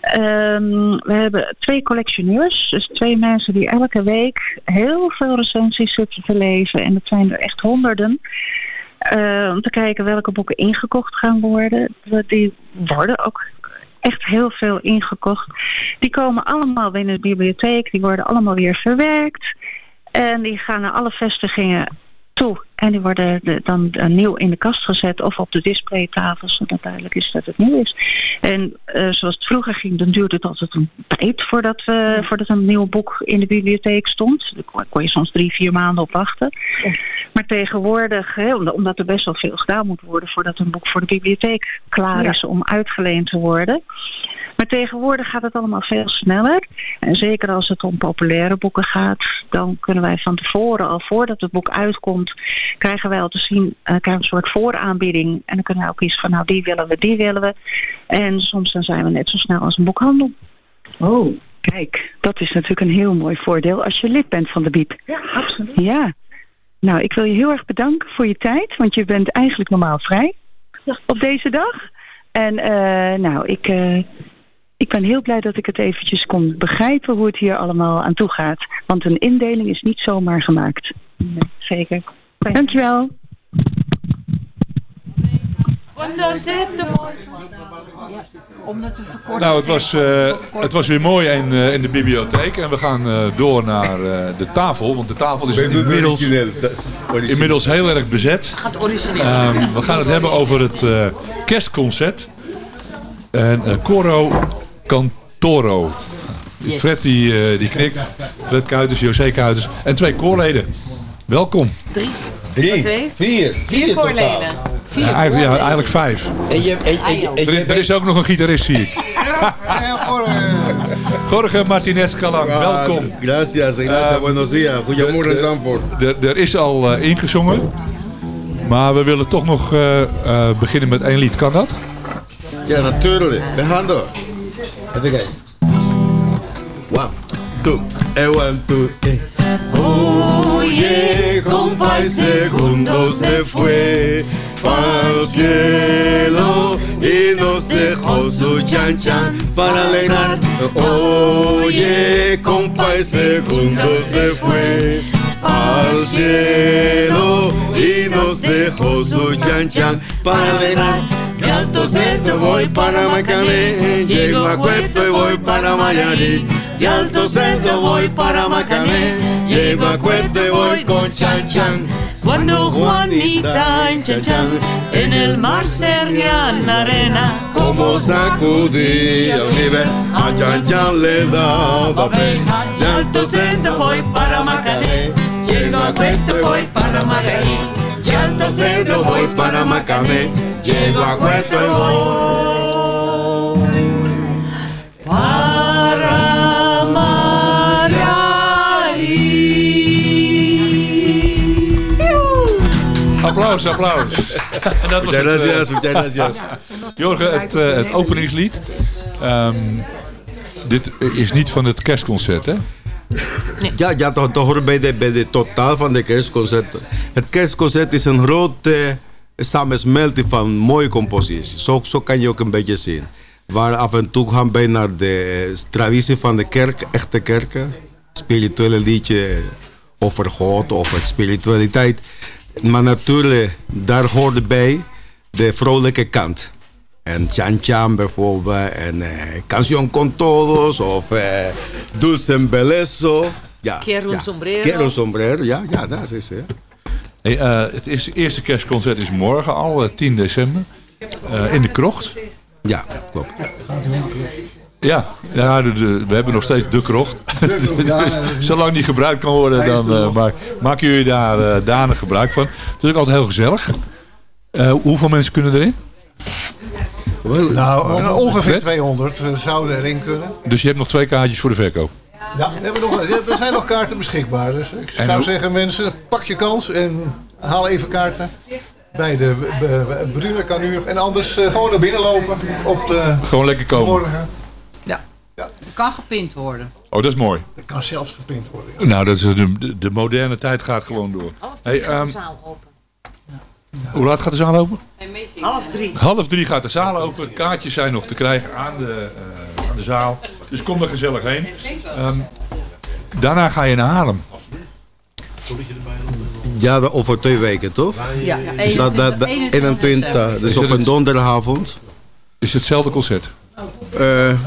Ehm, we hebben twee collectioneurs, dus twee mensen die elke week heel veel recensies zitten te lezen. En dat zijn er echt honderden. Eh, om te kijken welke boeken ingekocht gaan worden. Die worden ook echt heel veel ingekocht. Die komen allemaal binnen de bibliotheek. Die worden allemaal weer verwerkt. En die gaan naar alle vestigingen toe. En die worden de- dan eh, nieuw in de kast gezet of op de displaytafel, zodat duidelijk is dat het nieuw is. En eh, zoals het vroeger ging, dan duurde het altijd een tijd voordat, we, voordat een nieuw boek in de bibliotheek stond. Daar kon- je soms drie, vier maanden op wachten. Maar tegenwoordig, hè, omdat- omdat er best wel veel gedaan moet worden voordat een boek voor de bibliotheek klaar Ja. is om uitgeleend te worden. Maar tegenwoordig gaat het allemaal veel sneller. En zeker als het om populaire boeken gaat, dan kunnen wij van tevoren, al voordat het boek uitkomt, krijgen wij al te zien, eh, krijgen een soort vooraanbieding. En dan kunnen wij ook kiezen van nou die willen we, die willen we. En soms dan zijn we net zo snel als een boekhandel. Oh, kijk, dat is natuurlijk een heel mooi voordeel als je lid bent van de BIEB. Ja, absoluut. Ja. Nou, ik wil je heel erg bedanken voor je tijd, want je bent eigenlijk normaal vrij op deze dag. En eh, nou, ik, eh, ik ben heel blij dat ik het eventjes kon begrijpen hoe het hier allemaal aan toe gaat. Want een indeling is niet zomaar gemaakt. zeker. Dankjewel. Om het te verkorten. Nou, het was, eh, het was weer mooi in, eh, in de bibliotheek. En we gaan eh, door naar eh, de tafel. Want de tafel is inmiddels, inmiddels heel erg bezet. Gaat origineel. Ehm, we gaan het hebben over het eh, kerstconcert. En eh, Coro Cantoro. Yes. Fred die, eh, die knikt. Fred Kuiters, José Kuiters. En twee koorleden. Welkom. Drie. Drie, Twee. vier. Vier koorleden. Ja, eigenlijk, ja, eigenlijk vijf. En je, en, en, en, en Er, is- er is ook nog een gitarist, zie ik. Jorge Martinez Calang, welkom. Gracias, gracias, Eh, buenos días. Goedemorgen Zandvoort. Er, er is al eh, ingezongen. Maar we willen toch nog eh, eh, beginnen met één lied. Kan dat? Ja, natuurlijk. We gaan door. Kijken. One, two, and one, two, eh. Oye, compa, el segundo se fue para cielo y nos dejó su chan chan para alegrar. Oye, compa, el segundo se fue al cielo y nos dejó su chan chan para alegrar. Alto Centro voy para Macané, llego a Cueto y voy para Mayarí. De Alto Centro voy para Macané, llego a Cueto y voy con Chan Chan. Cuando Juanita en Chan Chan en el mar se la arena. Como sacudía el nivel, a Chan Chan le daba pena. De Alto Centro voy para Macané, llego a Cueto voy para Macané. De Alto Centro voy para Macané, llego a Cueto y voy. para Applaus, applaus. En dat was het, gracias, muchas gracias. Jorgen, het, eh, het openingslied. Ehm, dit is niet van het kerstconcert, hè? Ja, ja toch hoort bij de, bij de totaal van de kerstconcert. Het kerstconcert is een grote samensmelting van mooie composities. Zo, zo kan je ook een beetje zien. Waar af en toe gaan wij naar de traditie van de kerk, echte kerken. Spirituele liedje, over God, over spiritualiteit. Maar natuurlijk, daar hoort bij de vrolijke kant. En Chan Chan bijvoorbeeld, en eh, Canción con Todos, of eh, Dulce Belezo. Ja, Quiero un sombrero. Quiero un sombrero, ja, ja, dat is het. Hey, eh, het is, eerste kerstconcert is morgen al, eh, 10 december. Eh, in de krocht. Ja, klopt. Ja, ja de, de- we hebben nog steeds de krocht. Zolang die gebruikt kan worden, dan eh, ma- maken jullie daar eh danig gebruik van. Het is ook altijd heel gezellig. Eh, hoeveel mensen kunnen erin? Nou, eh, ongeveer Fred? 200 eh, zouden erin kunnen. Dus je hebt nog twee kaartjes voor de verkoop. Ja, we hebben nog, ja, er zijn nog kaarten beschikbaar. Dus ik En zou hoe- zeggen, mensen, pak je kans en haal even kaarten bij de Bruna Kanuur. En anders eh, gewoon naar binnen lopen op de Gewoon lekker komen. morgen. Het kan gepind worden. Oh, dat is mooi. Dat kan zelfs gepind worden. ja. Nou, dat is, de, de, de moderne tijd gaat gewoon door. Hey, ehm, hoe laat gaat de zaal open? Half drie. Half drie gaat de zaal open. Kaartjes zijn nog te krijgen aan de, eh, aan de zaal. Dus kom er gezellig heen. Ehm, daarna ga je naar Haarlem. Ja, dat over twee weken, toch? Ja, Dus dat, dat, dat- 21 21, dus Is op het een donderdagavond. Is het hetzelfde concert? Eh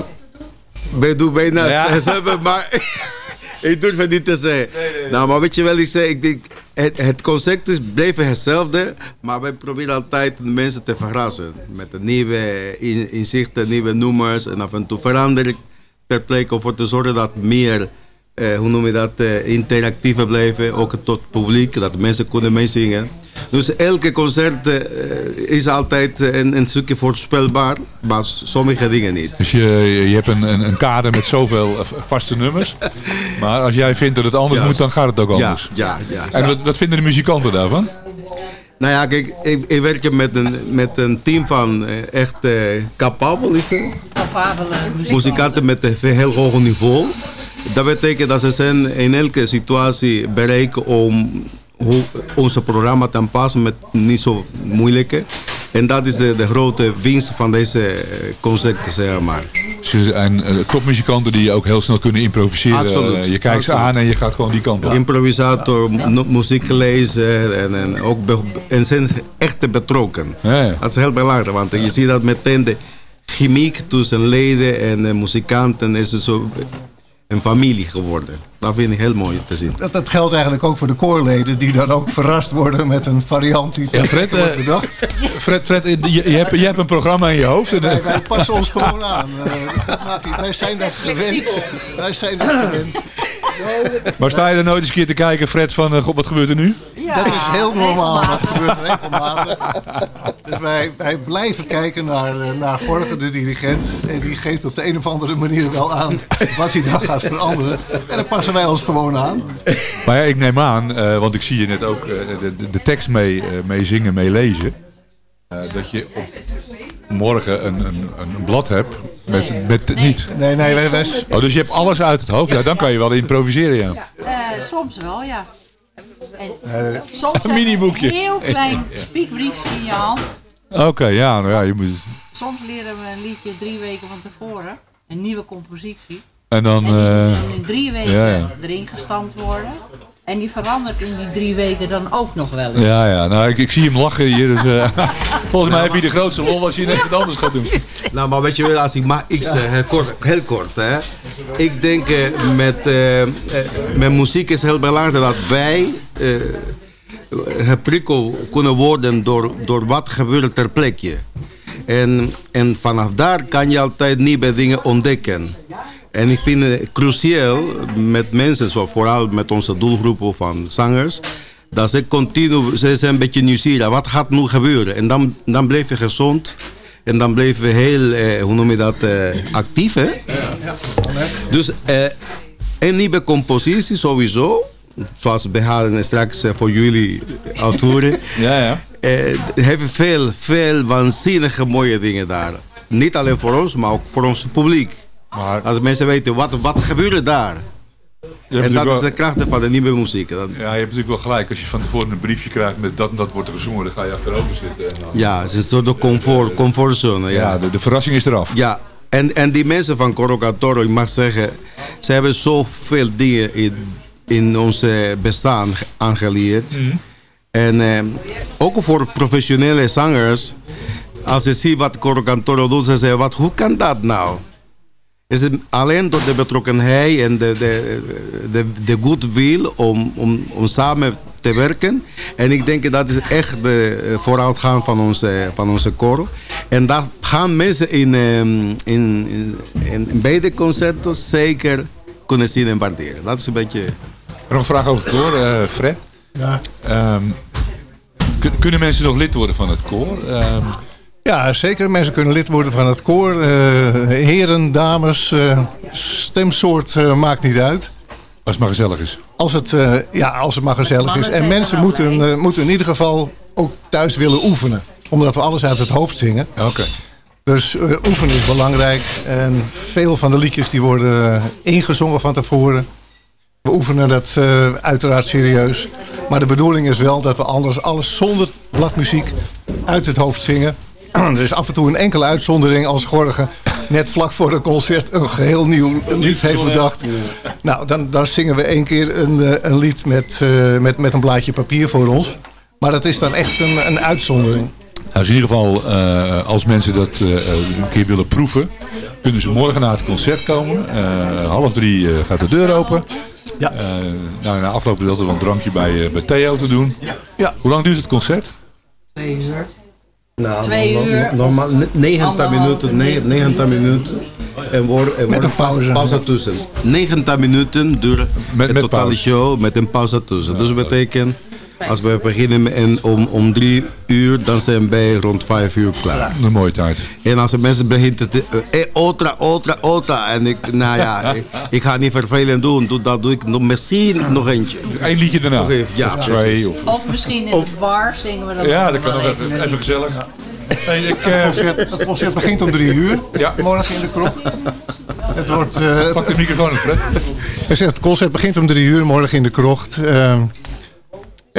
ik doe bijna Ja. hetzelfde, maar ik durf het niet te zeggen. Nou, maar weet je wel, ik zeg, ik denk, het, het concept is blijven hetzelfde, maar wij proberen altijd de mensen te verrassen. Met de nieuwe in- inzichten, nieuwe nummers en af en toe veranderen ter plekke om ervoor te zorgen dat meer, eh, hoe noem je dat, eh, interactiever blijven, ook tot het publiek, dat mensen kunnen meezingen. Dus elke concert eh, is altijd eh, een, een stukje voorspelbaar, maar sommige dingen niet. Dus je, je hebt een, een, een kader met zoveel eh, vaste nummers. Maar als jij vindt dat het anders Juist. moet, dan gaat het ook anders. ja, ja. En wat, wat vinden de muzikanten daarvan? Nou ja, kijk, ik, ik werk met een, met een team van echt eh het? Capabele muzikanten met een heel hoog niveau. Dat betekent dat ze zijn in elke situatie bereiken om hoe onze programma te aanpassen met niet zo moeilijke. En dat is de, de grote winst van deze eh, concerten, zeg maar. Ze zijn eh, topmuzikanten die ook heel snel kunnen improviseren. Absoluut. Eh, je kijkt ze aan en je gaat gewoon die kant op. Improvisator, mu- muziek lezen en, en, ook en zijn echt betrokken. Ja, ja. Dat is heel belangrijk, want je ziet dat meteen de chemiek tussen leden en muzikanten is zo een familie geworden. Dat vind ik heel mooi te zien. Dat, dat geldt eigenlijk ook voor de koorleden, die dan ook verrast worden met een variant die Ja, Fred, wordt eh, bedacht. Fred, Fred je, je, hebt, je hebt een programma in je hoofd. En, eh, Wij, wij passen ons gewoon aan. Eh, wij zijn dat gewend. Wij zijn dat gewend. maar sta je er nooit eens een keer te kijken, Fred, van eh, god, wat gebeurt er nu? dat is heel normaal. Dat gebeurt regelmatig. Dus wij, wij blijven kijken naar, eh, naar de dirigent. En die geeft op de een of andere manier wel aan wat hij dan gaat veranderen. En dan passen wij ons gewoon aan. Maar ja, ik neem aan, eh, want ik zie je net ook eh, de, de, de tekst mee, eh, mee zingen, mee lezen. eh, dat je op morgen een, een, een blad hebt met, met niet. Nee, nee, wij, wij, Oh, dus je hebt alles uit het hoofd. Ja, dan kan je wel improviseren, ja. Eh, soms wel, ja. En Nee, soms Een miniboekje. Een heel klein spiekbriefje in je hand. Oké, ja, nou ja, je moet... Soms leren we een liedje drie weken van tevoren. Een nieuwe compositie. En dan... En die eh, moet in drie weken ja, ja. erin gestampt worden. En die verandert in die drie weken dan ook nog wel eens. Ja, ja, nou, ik, ik zie hem lachen hier. Dus, eh, volgens mij heb je de grootste lol als je net wat anders gaat doen. Nou, maar weet je wel, als ik mag, ik zeg heel kort, heel kort hè. Ik denk eh, met, met muziek is heel belangrijk dat wij eh geprikkeld kunnen worden door, door wat gebeurt ter plekje. En, en vanaf daar kan je altijd nieuwe dingen ontdekken. En ik vind het cruciaal met mensen, zo vooral met onze doelgroepen van zangers, dat ze continu, ze zijn een beetje nieuwsgierig. Wat gaat nu gebeuren? En dan, dan blijf je gezond. En dan blijven we heel, eh, hoe noem je dat, eh, actief. Hè? Dus eh, een nieuwe compositie sowieso. Zoals we gaan straks eh, voor jullie uitvoeren. Ja, ja. Eh, hebben veel, veel waanzinnige mooie dingen daar. Niet alleen voor ons, maar ook voor ons publiek. Maar, Dat mensen weten, wat, wat gebeurt er daar? En dat is de kracht van de nieuwe muziek. Dat- Ja, je hebt natuurlijk wel gelijk. Als je van tevoren een briefje krijgt met dat en dat wordt er gezongen, dan ga je achterover zitten. En dan... ja, het is een soort comfort, comfortzone. Ja, Ja, de, de verrassing is eraf. Ja, en, en die mensen van Corocatoro, ik mag zeggen, ze hebben zoveel dingen in, in ons eh, bestaan aangeleerd. Mhm. En eh, ook voor professionele zangers, als je ziet wat Coro Cantoro doet, ze zeggen, wat, hoe kan dat nou? Is het alleen door de betrokkenheid en de, de, de, de goodwill om, om, om samen te werken. En ik denk dat is echt de eh, vooruitgang van onze, van onze koor. En dat gaan mensen in, ehm, in, in, in beide concerten zeker kunnen zien en waarderen. Dat is een beetje... Nog een vraag over het koor, eh, Fred. Ja. Ehm, kun- kunnen mensen nog lid worden van het koor? Ehm, Ja, zeker. Mensen kunnen lid worden van het koor. Eh, heren, dames, eh, stemsoort eh, maakt niet uit. Als het maar gezellig is. Als het, eh, ja, als het maar gezellig is. En mensen moeten, eh, moeten in ieder geval ook thuis willen oefenen. Omdat we alles uit het hoofd zingen. Oké. Dus eh, oefenen is belangrijk. En veel van de liedjes die worden eh, ingezongen van tevoren. We oefenen dat eh, uiteraard serieus. Maar de bedoeling is wel dat we anders alles zonder bladmuziek uit het hoofd zingen. er is af en toe een enkele uitzondering als Gorge net vlak voor het concert een geheel nieuw lied heeft bedacht. Nou, dan, dan zingen we één keer een, eh, een lied met, eh, met, met een blaadje papier voor ons. Maar dat is dan echt een, een uitzondering. Nou, dus in ieder geval, eh, als mensen dat eh, een keer willen proeven, kunnen ze morgen naar het concert komen. Eh, half drie gaat de deur open. Ja. Eh, nou, na afloop is altijd wel een drankje bij, eh, bij Theo te doen. Ja. Hoe lang duurt het concert? Twee uur. Nou, Twee no- uur. Normaal ne- 90 Anderhalve, minuten, ne- 90 minuten. En wordt en wordt een pauze. pauze tussen. 90 minuten duurt Met- de met totale pauze. show met een pauze tussen. dus dat betekent, als we beginnen en om, om drie uur, dan zijn wij rond vijf uur klaar. Een mooie tijd. En als de mensen beginnen te... Eh, ultra, ultra, ultra. En ik, nou ja, ik, ik ga niet vervelend doen. Doe- Dat doe ik nog, misschien nog eentje. Eén liedje daarna. Nog even, ja, Of twee. Of... Of misschien in de bar zingen we dan Ja, dat kan nog even, even gezellig. Hey, ik, Het eh, concert, het concert begint om drie uur. Ja. Morgen in de kroeg. Het wordt... eh, pak de microfoon op, Fred. Hij zegt, het concert begint om drie uur morgen in de krocht. Ehm, eh,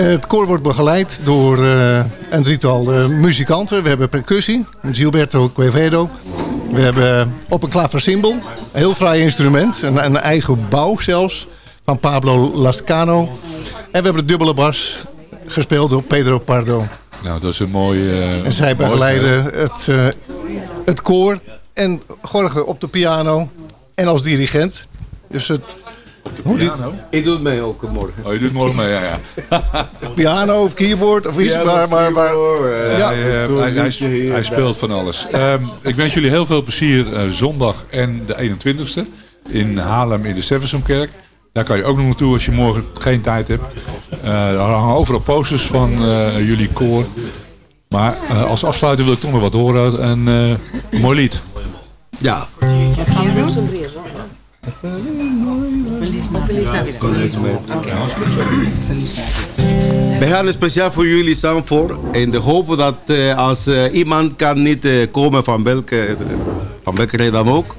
het koor wordt begeleid door eh, een drietal eh, muzikanten. We hebben percussie, Gilberto Quevedo. We hebben op een klaversymbol, een heel fraai instrument. Een, een eigen bouw zelfs, van Pablo Lascano. En we hebben de dubbele bas, gespeeld door Pedro Pardo. Nou, dat is een mooi... eh, En zij mooi begeleiden het, het koor en Gorge op de piano en als dirigent. Dus het hoe die, Ik doe het mee ook morgen. Oh, je doet morgen mee, ja, ja. piano of keyboard of iets, maar, maar, maar Ja, Ja. hij, eh, hij, hij, speelt van alles. Ehm, ik wens jullie heel veel plezier eh, zondag en de 21ste in Haarlem in de Seversumkerk. Daar kan je ook nog naartoe als je morgen geen tijd hebt. Eh, er hangen overal posters van eh, jullie koor. Maar eh, als afsluiter wil ik toch nog wat horen. Een eh, mooi lied. Ja. Wat gaan we doen? Feliz Navidad. We gaan speciaal voor jullie Zandvoort. In de hoop dat eh, als eh, iemand kan niet eh, komen van welke, van welke reden dan ook.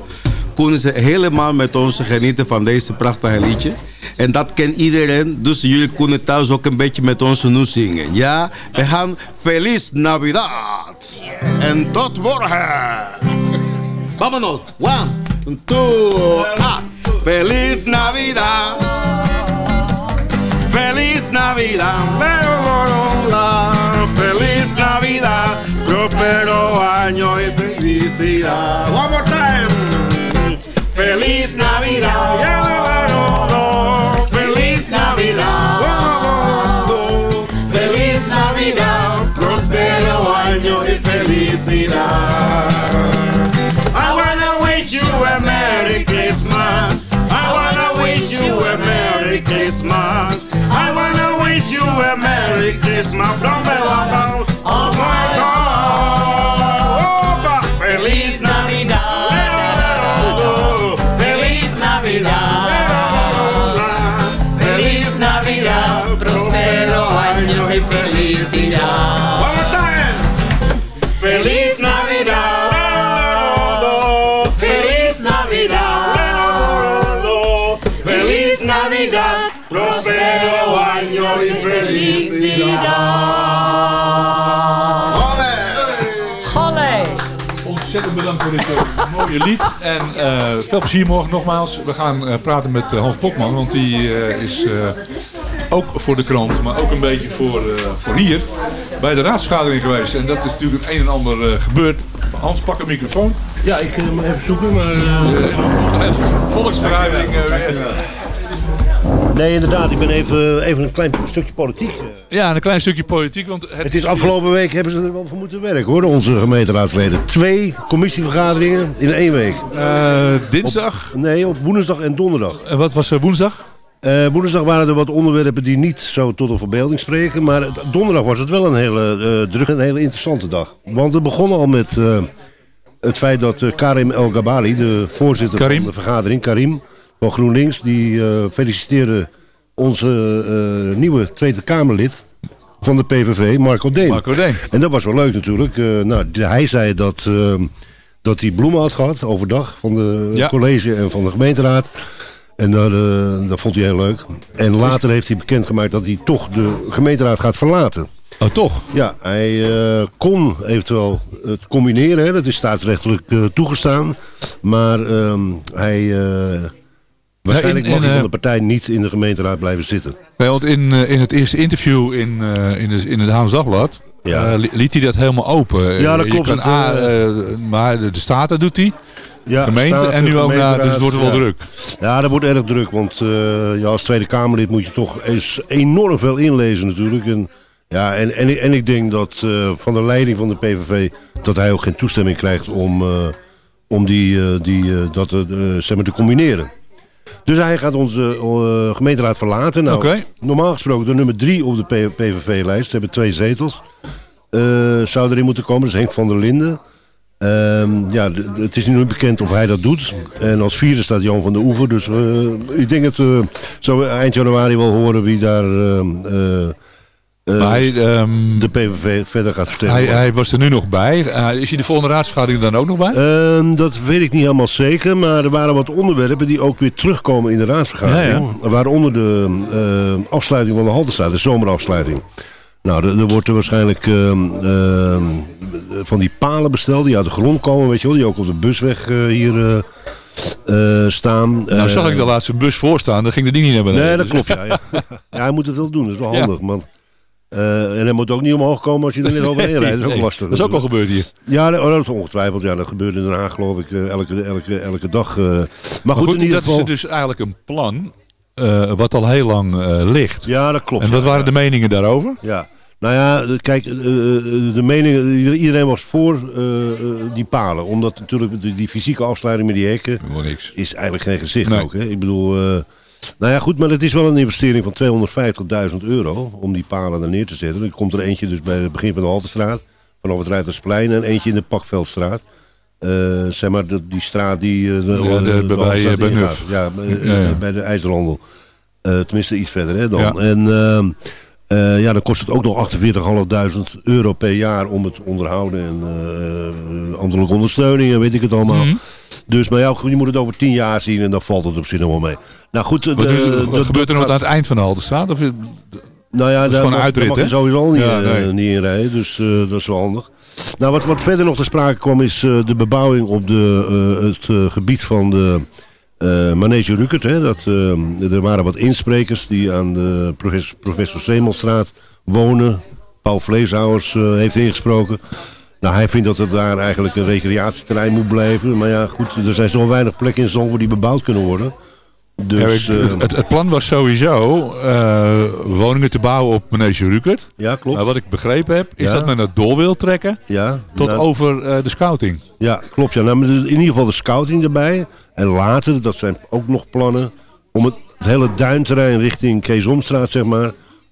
Kunnen ze helemaal met ons genieten van deze prachtige liedje. En dat kent iedereen. Dus jullie kunnen thuis ook een beetje met ons nu zingen. Ja, we gaan Feliz Navidad. En tot morgen. Vámonos. One, two, ah. Feliz Navidad. Feliz Navidad, feliz Navidad, próspero año y felicidad. One more time. Feliz Navidad, feliz Navidad, feliz Navidad, próspero año y felicidad. I wanna wish you a Merry Christmas. Wish you a Merry Christmas. I wanna wish you a Merry Christmas from the bottom of my heart. Bedankt voor dit eh, mooie lied. En eh, veel plezier morgen nogmaals. We gaan eh, praten met Hans Bokman, want die is ook voor de krant, maar ook een beetje voor, voor hier bij de raadsvergadering geweest. En dat is natuurlijk een en ander gebeurd. Hans, pak een microfoon. Ja, ik moet even zoeken, maar... Uh... Nee, inderdaad. Ik ben even, even een klein stukje politiek. Ja, een klein stukje politiek. Want het, het is afgelopen week hebben ze er wel voor moeten werken hoor, onze gemeenteraadsleden. Twee commissievergaderingen in één week. Uh, dinsdag? Op, nee, op woensdag en donderdag. En wat was er woensdag? Uh, woensdag waren er wat onderwerpen die niet zo tot de verbeelding spreken. Maar het, donderdag was het wel een hele uh, drukke en hele interessante dag. Want het begon al met uh, het feit dat Karim El Gabali, de voorzitter Karim. van de vergadering, Karim van GroenLinks, die feliciteerde onze uh, nieuwe Tweede Kamerlid van de PVV, Marco Deen. Marco Deen. En dat was wel leuk natuurlijk. Uh, nou, hij zei dat, uh, dat hij bloemen had gehad overdag van de ja. college en van de gemeenteraad. En dat, dat vond hij heel leuk. En later heeft hij bekendgemaakt dat hij toch de gemeenteraad gaat verlaten. Oh, toch? Ja, hij kon eventueel het combineren. Hè. Dat is staatsrechtelijk toegestaan. Maar ehm, hij Waarschijnlijk ja, in, in, mag hij van de partij niet in de gemeenteraad blijven zitten. Nee, want in, in het eerste interview in, uh, in, de, in het Haams Dagblad ja. uh, liet hij dat helemaal open. Ja, dat klopt. Je kan het, uh, maar de staten doet hij. Ja, gemeente en nu ook naar, dus het wordt wel druk. Ja, dat wordt erg druk, want ja, als Tweede Kamerlid moet je toch eens enorm veel inlezen natuurlijk. En, ja, en, en, en ik denk dat van de leiding van de PVV dat hij ook geen toestemming krijgt om, om die, die, dat zeg maar, te combineren. Dus hij gaat onze uh, gemeenteraad verlaten. Nou, okay. Normaal gesproken de nummer drie op de PVV-lijst. Ze hebben twee zetels. Uh, zou erin moeten komen. Dat is Henk van der Linden. Uh, ja, het is nu bekend of hij dat doet. En als vierde staat Jan van der Oever. Dus uh, ik denk dat we zo eind januari wel horen wie daar... Uh, hij, um, de PVV verder gaat vertellen. Hij, hij, was er nu nog bij. Uh, is hij de volgende raadsvergadering dan ook nog bij? Uh, dat weet ik niet helemaal zeker. Maar er waren wat onderwerpen die ook weer terugkomen in de raadsvergadering. Ja, ja. Waaronder de eh, afsluiting van de Haltestraat, de zomerafsluiting. Nou, er, er wordt er waarschijnlijk ehm, van die palen besteld die uit de grond komen, weet je wel. Die ook op de busweg hier... Uh, staan. Nou zag ik de laatste bus voorstaan, dan ging de ding niet naar beneden. Nee, dat klopt, ja. ja. ja hij moet het wel doen, dat is wel handig. Ja. Want uh, en hij moet ook niet omhoog komen als je er net overheen rijdt. Dat is ook nee, lastig. Dat is ook al gebeurd hier. Ja, dat, oh, dat is ongetwijfeld. Ja, dat gebeurt in Den Haag geloof ik uh, elke, elke, elke dag. Uh. Maar, maar goed, goed, in ieder dat geval... is dus eigenlijk een plan wat al heel lang ligt. Ja, dat klopt. En wat ja, waren ja. de meningen daarover? Ja. Nou ja, kijk, de meningen, iedereen was voor die palen. Omdat natuurlijk die, die fysieke afsluiting met die hekken is eigenlijk geen gezicht nee. ook. Hè? Ik bedoel, nou ja, goed, maar het is wel een investering van 250.000 euro om die palen er neer te zetten. Er komt er eentje dus bij het begin van de Haltestraat, vanaf het Ruitersplein, en eentje in de Pakveldstraat. Uh, zeg maar, de, die straat die... Uh, de, ja, de, de, bij, bij, bij Nuf. Ja, ja, ja, bij de IJzerhandel. Uh, tenminste, iets verder hè, dan. En uh, ja, dan kost het ook nog 48.500 euro per jaar om het onderhouden en ambtelijke ondersteuning en weet ik het allemaal. Mm -hmm. Dus, maar ja, je moet het over tien jaar zien en dan valt het op zich nog wel mee. Nou goed, wat, de, wat gebeurt er nog aan het eind van de Haltestraat? Of, nou ja, daar, mag, uitrit, daar mag je sowieso niet, ja, nee. uh, niet in rijden, dus uh, dat is wel handig. Nou, wat, wat verder nog te sprake kwam is uh, de bebouwing op de, het gebied van de Manege Rukert. Hè, dat, er waren wat insprekers die aan de professor, professor Semelstraat wonen. Paul Vleeshouwers heeft ingesproken. Nou, hij vindt dat het daar eigenlijk een recreatieterrein moet blijven. Maar ja, goed, er zijn zo weinig plekken in Zandvoort die bebouwd kunnen worden. Dus, ja, ik, het, het, plan was sowieso uh, woningen te bouwen op Manege Rukert. Ja, klopt. Maar wat ik begrepen heb, is ja. dat men dat door wil trekken ja, tot nou, over uh, de scouting. Ja, klopt. Ja. Nou, in ieder geval de scouting erbij. En later, dat zijn ook nog plannen, om het, het hele duinterrein richting Keesomstraat, zeg maar,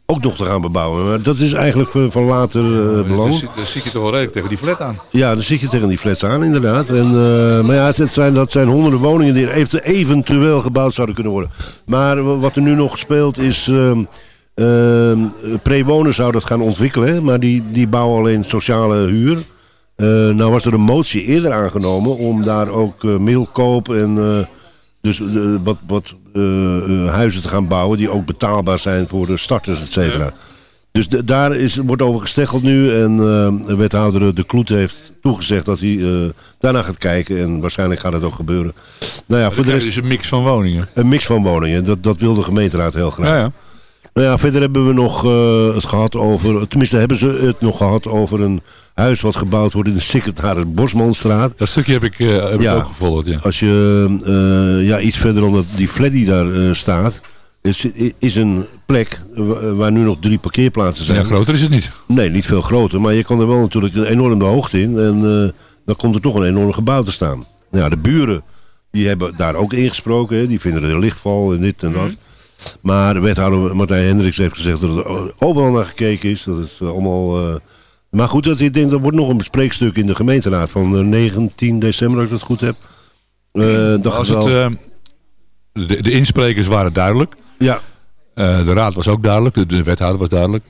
ook nog te gaan bebouwen. Maar dat is eigenlijk van later uh, belang. Dus, dus zit je toch wel redelijk tegen die flat aan? Ja, dan zit je tegen die flats aan, inderdaad. En, uh, maar ja, het zijn, dat zijn honderden woningen die eventueel gebouwd zouden kunnen worden. Maar wat er nu nog speelt is... Uh, uh, Prewonen zou dat gaan ontwikkelen, maar die, die bouwen alleen sociale huur. Uh, nou was er een motie eerder aangenomen om daar ook middelkoop en... Dus wat, wat huizen te gaan bouwen die ook betaalbaar zijn voor de starters, et cetera. Dus de- daar is, wordt over gesteggeld nu. En eh, de wethouder De Kloet heeft toegezegd dat hij eh, daarna gaat kijken. En waarschijnlijk gaat het ook gebeuren. Nou ja, voor de rest je dus een mix van woningen. een mix van woningen. Dat, dat wil de gemeenteraad heel graag. Ja, ja. Nou ja, verder hebben we nog eh, het gehad over... Tenminste, hebben ze het nog gehad over een huis wat gebouwd wordt in de secretaris Bosmanstraat. Dat stukje heb ik, eh, heb ik ook gevolgd, ja. Als je eh, ja, iets verder omdat die flat die daar eh, staat... Is, is een plek wa- waar nu nog drie parkeerplaatsen zijn. Ja, groter is het niet. Nee, niet veel groter. Maar je kan er wel natuurlijk een enorm de hoogte in. En dan komt er toch een enorm gebouw te staan. Nou Ja, de buren die hebben daar ook ingesproken. Hè. Die vinden er een lichtval en dit en dat. Maar de wethouder Martijn Hendricks heeft gezegd dat er overal naar gekeken is. Dat is allemaal... maar goed, dat, ik denk, dat wordt nog een bespreekstuk in de gemeenteraad van eh, 19 december, als ik het goed heb. Eh, dat Als wel- eh, de, de insprekers waren duidelijk. Ja. Eh, de raad was ook duidelijk. De, de wethouder was duidelijk.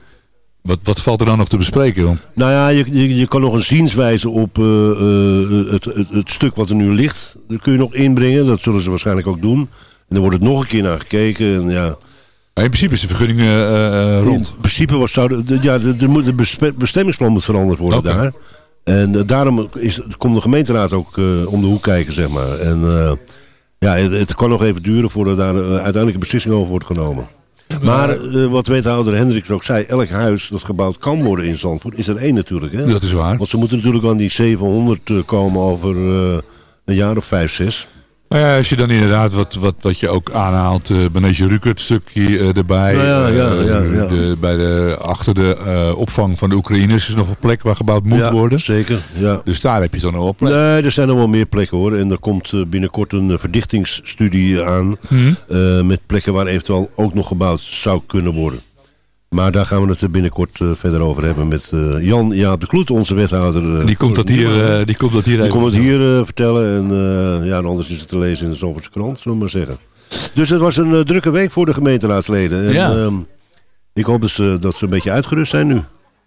Wat, wat valt er dan nog te bespreken? Dan? Nou ja, je, je, je kan nog een zienswijze op eh, eh, het, het, het stuk wat er nu ligt. Dat kun je nog inbrengen. Dat zullen ze waarschijnlijk ook doen. En dan wordt het nog een keer naar gekeken. En ja, in principe is de vergunning eh, eh, rond. In principe was, zou de, ja, de, de, bestemmingsplan moet veranderd worden daar. En eh, daarom is, komt de gemeenteraad ook om de hoek kijken, zeg maar. En ja, het, het kan nog even duren voordat daar uiteindelijk een beslissing over wordt genomen. Maar wat wethouder Hendricks ook zei, elk huis dat gebouwd kan worden in Zandvoort, is er één natuurlijk. Hè? Dat is waar. Want ze moeten natuurlijk aan die 700 eh, komen over een jaar of vijf, zes. Maar ja, als je dan inderdaad, wat, wat, wat je ook aanhaalt, uh, Benetje Rukert stukje eh, erbij. Nou ja, ja, eh, ja, ja. De, bij de, achter de eh, opvang van de Oekraïners is nog een plek waar gebouwd moet Ja, worden. Zeker, ja. Dus daar heb je dan wel plek. Nee, er zijn nog wel meer plekken hoor. En er komt eh, binnenkort een eh, verdichtingsstudie aan. Mhm. eh, met plekken waar eventueel ook nog gebouwd zou kunnen worden. Maar daar gaan we het binnenkort eh, verder over hebben met eh, Jan Jaap de Kloet, onze wethouder. eh, Die komt dat hier, die komt dat hier Die komt het hier vertellen. En ja, anders is het te lezen in de Zandvoortse krant, zullen we maar zeggen. Dus het was een drukke week voor de gemeenteraadsleden. En, Ja. ehm, ik hoop dus, dat ze een beetje uitgerust zijn nu.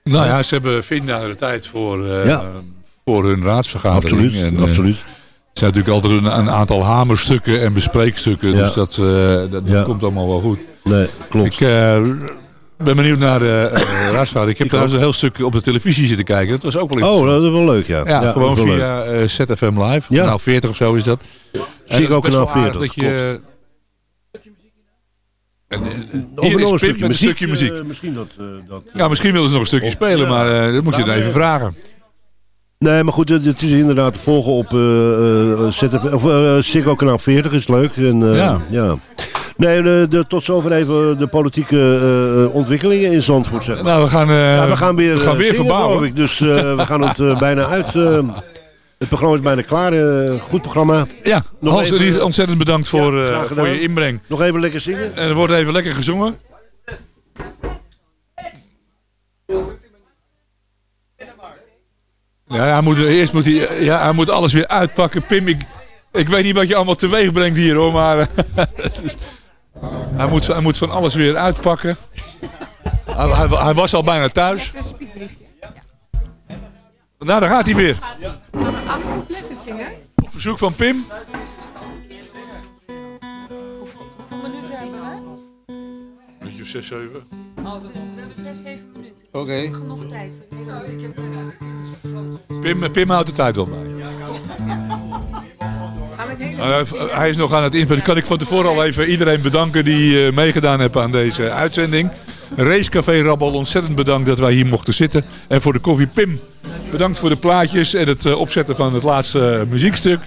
Nou ja, ze hebben vinden de tijd voor, Ja. voor hun raadsvergadering. Absoluut, En, absoluut. Er zijn natuurlijk altijd een, een aantal hamerstukken en bespreekstukken. Ja. Dus dat, dat, dat komt allemaal wel goed. Nee, klopt. Ik eh, ben benieuwd naar de eh, raadsvergadering. Ik heb trouwens een heel stuk op de televisie zitten kijken. Dat was ook wel Oh, dat is wel leuk, ja. Ja, Ja, gewoon via eh, ZFM Live. Ja. Kanaal 40 of zo is dat. En Zie ik ook kanaal wel aardig 40, Dat je, en, eh, hier nog een stukje met een stukje muziek, muziek. eh, misschien dat, eh, dat, ja, misschien willen ze nog een stukje spelen, maar eh, dat moet je dan even vragen. Nee, maar goed, het, is inderdaad te volgen op eh eh, ZFM, of, eh, kanaal 40, is leuk. En, eh, Ja. ja. Nee, de, de- tot zover even de politieke eh, ontwikkelingen in Zandvoort, zeg maar. Nou, we gaan, eh, ja, we gaan weer, we gaan eh, weer zingen, verbouwen. ik. Dus we gaan het bijna uit. het programma is bijna klaar. goed programma. Ja, Nog Hans, even- ontzettend bedankt voor, Ja, voor je inbreng. Nog even lekker zingen. En er wordt even lekker gezongen. Ja, hij moet, eerst moet hij, ja, hij moet alles weer uitpakken. Pim, ik, ik weet niet wat je allemaal teweeg brengt hier hoor, maar hij, moet, hij moet van alles weer uitpakken. Hij, hij, hij was al bijna thuis. Nou, daar gaat hij weer. Op verzoek van Pim. Hoeveel minuten hebben we? Een beetje of 6, 7. We hebben 6, 7 minuten. Oké. Genoeg tijd. ik heb Pim, Pim houdt de tijd wel bij. Nou, hij- is nog aan het inspelen. Kan ik van tevoren al even iedereen bedanken die eh, meegedaan heeft aan deze uitzending. Racecafé Rabbel, ontzettend bedankt dat wij hier mochten zitten. En voor de koffie Pim, bedankt voor de plaatjes en het eh, opzetten van het laatste eh, muziekstuk.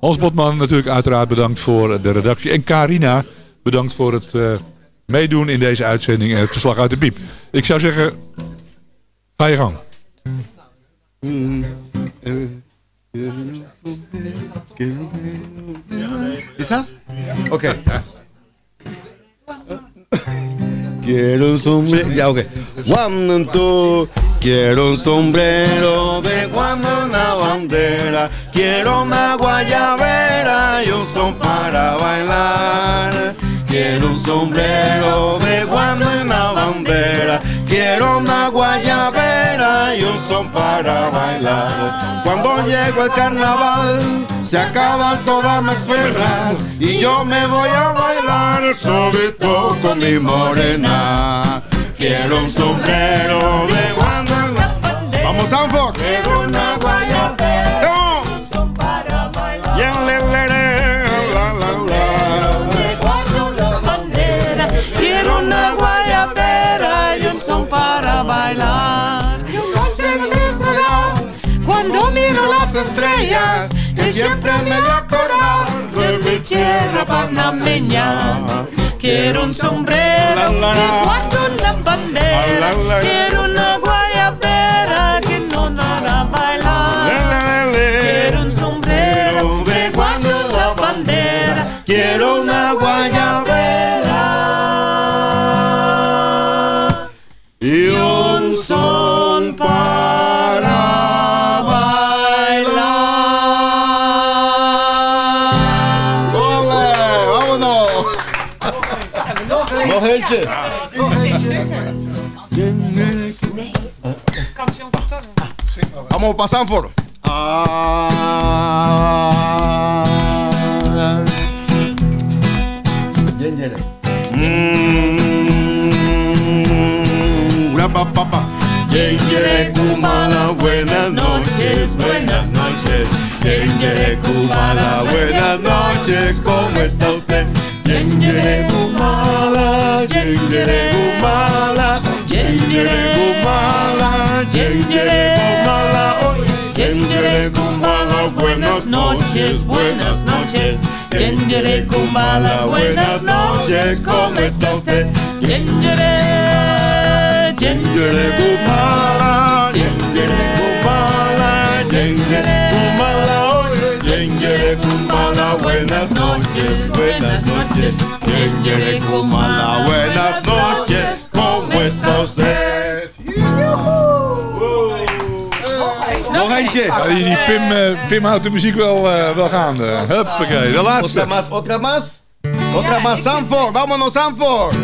Hans Botman natuurlijk uiteraard bedankt voor de redactie. En Carina, bedankt voor het eh, meedoen in deze uitzending en het verslag uit de piep. Ik zou zeggen, ga je gang. Is dat? Oké. Quiero un sombrero. Ya, ok. Two. Quiero un sombrero de cuando una bandera. Quiero una guayabera y un son para bailar. Quiero un sombrero de cuando una bandera. Quiero una guayabera y un son para bailar. Cuando llego el carnaval, se acaban todas las penas y yo me voy a bailar solito con mi morena. quiero un sombrero de guayabera. Vamos, Sanford. Quiero una guayabera. Son estrellas, que siempre me voy a acordar de mi tierra panameña. Quiero un sombrero que guarde una bandera. Quiero una guayabera que no dará bailar. Quiero un sombrero que guarde la bandera. Quiero una guayabera Nog eentje. Vamos para Sanford. Ah. Mm, la pa, pa, pa. Yengere Kumala, buenas noches, buenas noches. Yengere Kumala, buenas noches, ¿cómo está usted? Yengere Gumala, Jengere Gumala, Jengere Gumala, Jengere Gumala, Jengere Gumala, buenas noches, buenas noches, Jengere Gumala, buenas noches, ¿cómo está usted? Jengere, Jengere Gumala. Buenas noches, buenas noches. Yengere Kumala, buenas noches, ¿cómo está usted? Nog eentje. Ja, die, die Pim, eh, Pim houdt de muziek wel, eh, wel gaande. Huppakee, de laatste. Otra más, otra más. Otra más, Sanford, vámonos Sanford.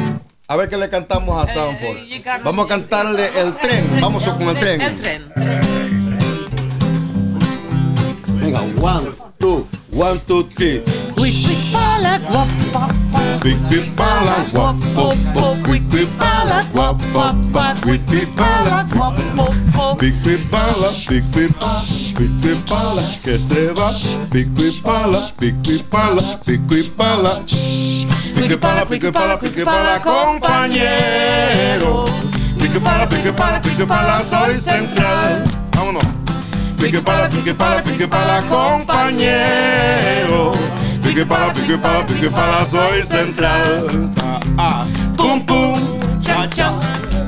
A ver qué le cantamos a Sanford. Vamos a cantarle el tren. Vamos con el tren. El tren. Venga, one, two, one, two, three. Pala guapa, Quick, quick, pala, guap, pop, pop. Quick, quick, pala, guap, pop, pop. Quick, quick, pala, guap, pop, pop. Quick, quick, pala, quick, quick, quick, quick, pala, que se va. Quick, quick, pala, quick, quick, pala, quick, quick, pala. Pique pala, pique pala, pique pala, compañero. Pique pala, pique pala, pique pala, soy central. Pique pala, pique pala, pique pala, compañero. Pique pala, pique pala, pique pala, soy central. Ah, ah. Pum, pum, cha, cha.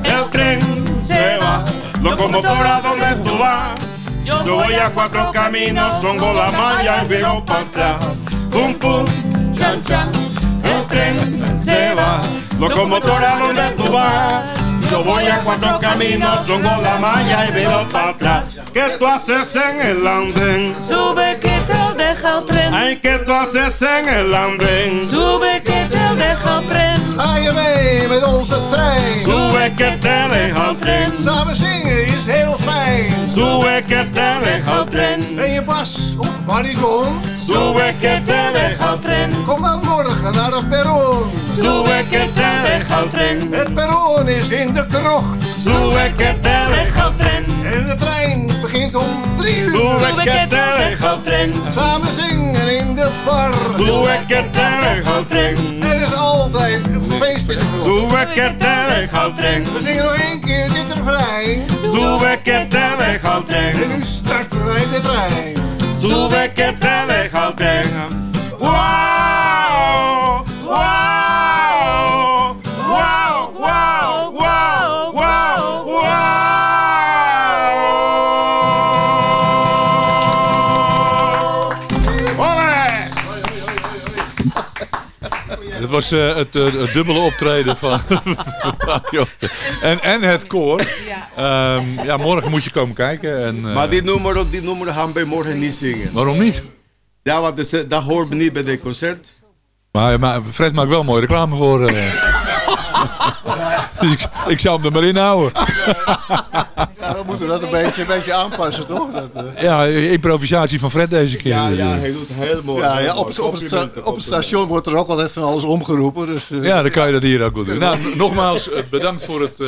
El tren se va. Locomotora, ¿dónde tú vas? Yo voy a cuatro caminos, songo la malla y veo para atrás. Pum, pum, chan. El tren se va. Locomotora, ¿dónde tú vas? Yo voy a cuatro caminos, songo la malla y veo para atrás. ¿Qué tú haces en el andén? Sube que te deja el tren. Ay, ¿qué tú haces en el andén? Sube que te deja el tren. Ga je mee met onze trein? Sube que te deja el tren. Samen zingen is heel fijn. Sube que te deja el tren. Ben je bas of bariton? Sube que te deja el tren. Kom dan morgen naar het perron. Sube que te deja el tren. Het perron is in de krocht. Sube que te deja el tren. En de trein begint om drie uur. Sube que te deja el tren. Samen zingen in de bar. Sube que te deja el tren. Er is altijd een feest in de krocht. We zingen nog één keer dit refrein. Sube que te deja el tren. En nu starten wij de trein. Sube que te deja el tren. Wow, wow, Het was eh, het, eh, het dubbele optreden van. En, en het koor. Ehm, ja, morgen moet je komen kijken. En, eh, Maar dit nummer, dit nummer gaan wij morgen niet zingen. Waarom niet? Ja, want dat dat hoort niet bij dit concert. Maar, maar Fred maakt wel mooi reclame voor. dus ik, ik zou hem er maar in houden. Ja, we moeten dat een beetje, een beetje aanpassen, toch? Dat, eh, Ja, improvisatie van Fred deze keer. Ja, ja, hij doet heel mooi. Ja, heel ja mooi. op, op, het op het station wordt er ook altijd van alles omgeroepen. Dus, eh, Ja, dan kan je dat hier ook wel doen. Nou, nogmaals, eh, bedankt voor het... eh,